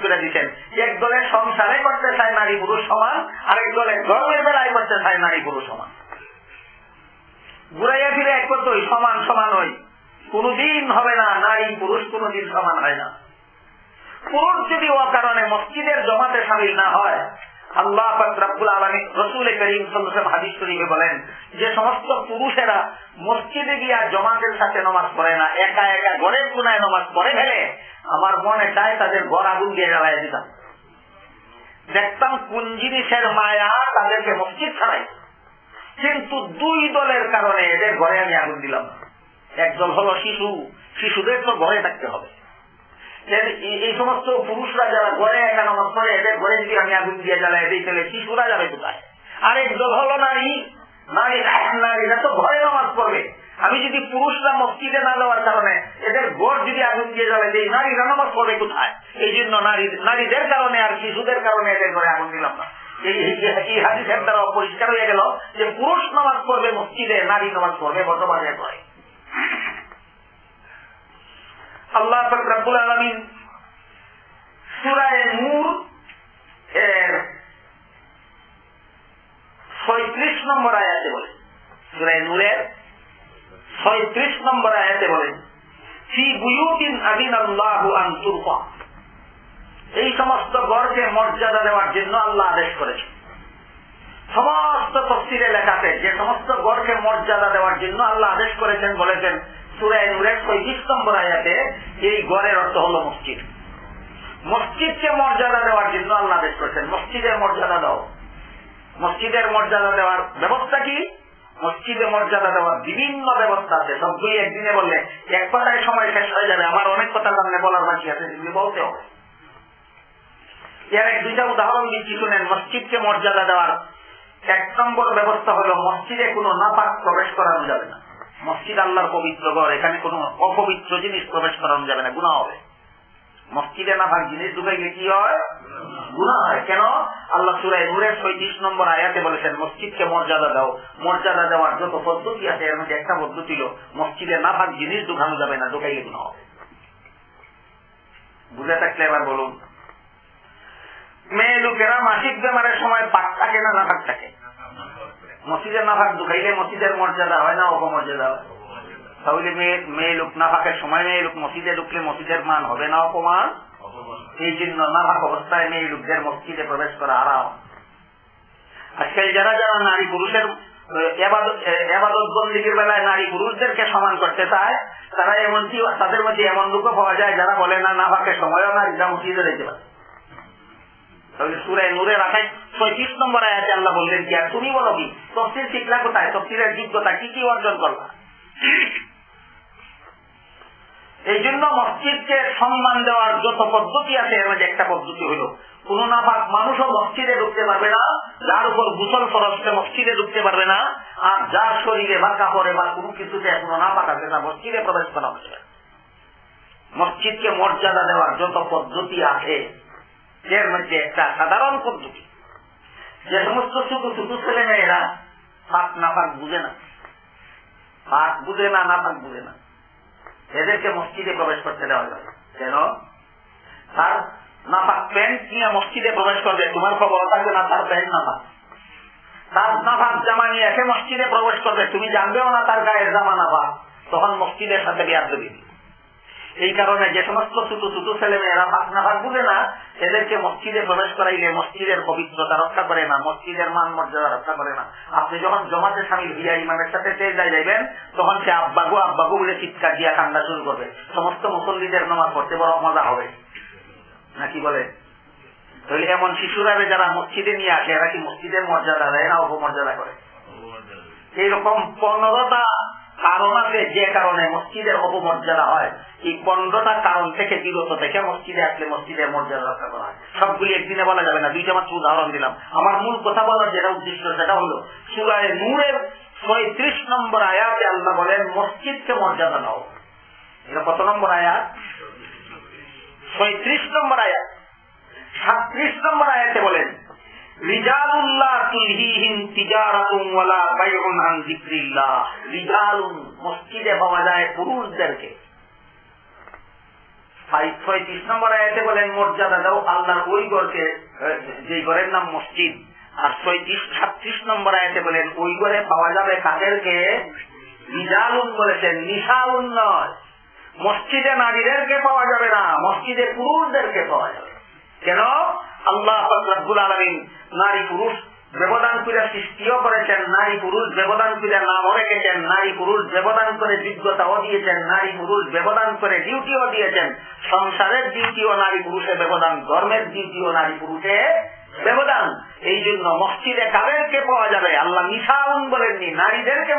করে দিচ্ছেন এক দলের সংসারে করতে চায় নারী পুরুষ সমান আরেক দলের ধর্মের বেলায় করতে চায় নারী পুরুষ সমান। ঘুরাইয়া ফিরে এক করতই সমান সমান হই। কোনদিন হবে না, নারী পুরুষ কোনদিন সমান হয় না। পুরুষ যদি ও কারণে মসজিদের জমাতে সামিল না হয় আল্লাহ আলমী রসুল করিম হাদিস বলেন যে সমস্ত পুরুষেরা মসজিদে গিয়া জমাতের সাথে নমাজ পড়ে না, একা একা কোনায় নমাজ পড়ে ফেলে আমার মনে চায় তাদের ঘর আগুন দিয়ে জ্বালায় দিতাম। দেখতাম কোন জিনিসের মায়া তাদেরকে মসজিদ ছাড়াই। কিন্তু দুই দলের কারণে এদের ঘরে আমি আগুন দিলাম একদল হলো শিশু, শিশুদের তো ঘরে থাকতে হবে। এই সমস্ত পুরুষরা যারা ঘরে একা নামাজ পড়ে, এদের ঘরে যদি আমি আগুন দিয়ে জ্বালাই দিই, তাহলে শিশুরা যাবে কোথায়? আরেক দল নারী। নারী, নারীরা তো ঘরে নামাজ পড়বে। আমি যদি পুরুষরা মসজিদে না দেওয়ার কারণে এদের গড় যদি আগুন দিয়ে জ্বলে যে নারীরা নামাজ পড়বে কোথায়? এই জন্য নারী নারীদের কারণে আর শিশুদের কারণে এদের ঘরে আগুন দিলাম না। এই এই হাদিসের দ্বারা পরিষ্কার হয়ে গেল যে পুরুষ নামাজ পড়বে মসজিদে, নারী নামাজ পড়বে বর্তমানে ঘরে। আল্লাহ রাব্বুল আলমিন সুরায় নূর এর ছয়ত্রিশ নম্বর আয়াতে বলে। সুরায় নূরের ছয়ত্রিশ নম্বর আয়াতে বলেন এই সমস্ত গড়কে মর্যাদা দেওয়ার জন্য আল্লাহ আদেশ করেছেন। সমস্ত তফসিলে লেখাতে যে সমস্ত গড়কে মর্যাদা দেওয়ার জন্য আল্লাহ আদেশ করেছেন, বলেছেন সুরায় এই গড়ের অর্থ হল মসজিদ। মসজিদকে মর্যাদা দেওয়ার জন্য আল্লাহ করেছেন, মসজিদের মর্যাদা দাও। মসজিদের মর্যাদা দেওয়ার ব্যবস্থা কি? মসজিদে মর্যাদা দেওয়ার বিভিন্ন ব্যবস্থা আছে। সবগুলি একদিনে বললে সময় শেষ হয়ে যাবে। আমার অনেক কথা সামনে বলার বাকি আছে, সেগুলি বলতে হবে। এর এক দুইটা উদাহরণ দিচ্ছি, শুনেন। মসজিদকে মর্যাদা দেওয়ার এক নম্বর ব্যবস্থা হলো মসজিদে কোনো নাপাক প্রবেশ করানো যাবে না। মসজিদ আল্লাহর পবিত্র ঘর, এখানে কোনো অপবিত্র জিনিস প্রবেশ করানো যাবে না গুণা হবে। মসজিদে নাপাক জিনিস ঢুকাইলে কি হয়? গুণা হয়। কেন? আল্লাহ সুরাই নূরের পঁয়ত্রিশ নম্বর আয়াতে বলেছেন, মসজিদকে মর্যাদা দাও। মর্যাদা দেওয়ার যত পদ্ধতি আছে, এর মধ্যে একটা পদ্ধতি হল, মসজিদে ভাগ জিনিস ঢুকানো যাবে না, ঢুকাইলে গুণা হবে। বুঝে থাকলে এবার বলুন। মেয়ে লোকেরা মাসিক বেমারের সময় পাক থাকে না থাকে মসজিদের নাফাক ঢুকাইলে মসজিদের মর্যাদা হয় না, অপমর্যাদা হয়। তাহলে মেয়ে মেয়ে লোক নাফাকের সময় মেয়ে লোক মসজিদে ঢুকলে মসজিদের মান হবে না অপমান? এই জন্য নাফাক অবস্থায় মেয়ে লোকদের মসজিদে প্রবেশ করা আরাম আজকাল যারা যারা নারী পুরুষের এবাদত বন্দীর বেলায় নারী পুরুষদেরকে সমান করতে চায়, তারা এমনকি তাদের মধ্যে এমন লোকও পাওয়া যায় যারা বলে না নাফাকের সময়ও নারীরা মসজিদে যেতে পারে। তাহলে সুরায় ছয়ত্রিশ নম্বর আয়াতে আল্লাহ বললেন কি আর তুমি বলো কি কোথায়? যোগ্যতা কি কি অর্জন এই জন্য সম্মান দেওয়ার যত পদ্ধতি আছে, এর মধ্যে একটা পদ্ধতি হইল, কোন মানুষও মসজিদে ঢুকতে পারবে না, যার উপর গুসল ফরসে মসজিদে ঢুকতে পারবে না, আর যার শরীরে বা কাপড়ে বা কোনো কিছুতে কোনো নাফাক আছে তা মসজিদে প্রবেশ করা হবে মসজিদকে মর্যাদা দেওয়ার যত পদ্ধতি আছে এর মধ্যে একটা সাধারণ পদ্ধতি। যে সমস্ত ছোট ছোট ছেলে মেয়েরা পাক নাফাক বুঝে না। ফাঁক বুঝে না নাফাক বুঝে না। এদেরকে মসজিদে প্রবেশ করতে দেওয়া যাবে। কেন? তার নাফাক প্যান্ট নিয়ে মসজিদে প্রবেশ করবে। তোমার খবর থাকবে না তার প্যান্ট নাফাক তার নাফাক জামা নিয়ে এসে মসজিদে প্রবেশ করবে। তুমি জানবেও না তার গায়ের জামা নাফাক তখন মসজিদের সাথে বিয়ার দেবে। এই কারণে যে সমস্ত ছোট ছোট ছেলে মেয়েরা পাক নাফাক বুঝে না এদেরকে মসজিদে প্রবেশ করাইলে মসজিদের পবিত্রতা রক্ষা করে না মসজিদের মান মর্যাদা রক্ষা করে না। আপনি যখন জমাতে সামিল হইয়া ইমামের সাথে চেয়ে যাইবেন তখন সে আব্বাগু আব্বাগু বলে চিৎকার দিয়া কান্না শুরু করবে। সমস্ত মুসল্লিদের নামাজ পড়তে বড় মজা হবে। নাকি বলে? তাহলে এমন শিশুরা যারা মসজিদে নিয়ে আসে এরা কি মসজিদের মর্যাদা দেয় না অপমর্যাদা করে? এইরকম পনেরোটা কারণ আছে, যে কারণে মসজিদের অপমর্যাদা হয়। এই পনেরোটা কারণ থেকে বিরত থেকে মসজিদে আসলে মসজিদের মর্যাদা রক্ষা করা হয়। সবগুলি একদিনে বলা যাবে না, দুইটা মাত্র উদাহরণ দিলাম। আমার মূল কথা বলার যেটা উদ্দেশ্য, সেটা হলো, সুরায় নূরের পঁয়ত্রিশ নম্বর আয়াতে আল্লাহ বলেন, মসজিদকে মর্যাদা দাও। এটা কত নম্বর আয়াত? পঁয়ত্রিশ নম্বর আয়াত। সাত্রিশ নম্বর আয়াতে বলেন নাম মসজিদ। আর ছয়ত্রিশ ছাত্রিশ নম্বর আয়াতে বলেন, ওই গড়ে পাওয়া যাবে কাদেরকে? রিজালুন বলেছেন নিশাউন নয়। মসজিদে নারীদেরকে পাওয়া যাবে না, মসজিদে পুরুষদেরকে পাওয়া যাবে। কেন? আল্লাহ রাব্বুল আলমিন নারী পুরুষ ব্যবধান করে সৃষ্টিও করেছেন, নারী পুরুষ ব্যবধান করে নামও রেখেছেন, নারী পুরুষ ব্যবধান করে যোগ্যতাও দিয়েছেন, নারী পুরুষ ব্যবধান করে ডিউটিও দিয়েছেন। সংসারের ডিউটিও নারী পুরুষে ব্যবধান, ধর্মের ডিউটিও নারী পুরুষে ব্যবধান। এই জন্য মসজিদে কাদেরকে পাওয়া যাবে? আল্লাহ নিশাউন বলেননি, নারীদেরকে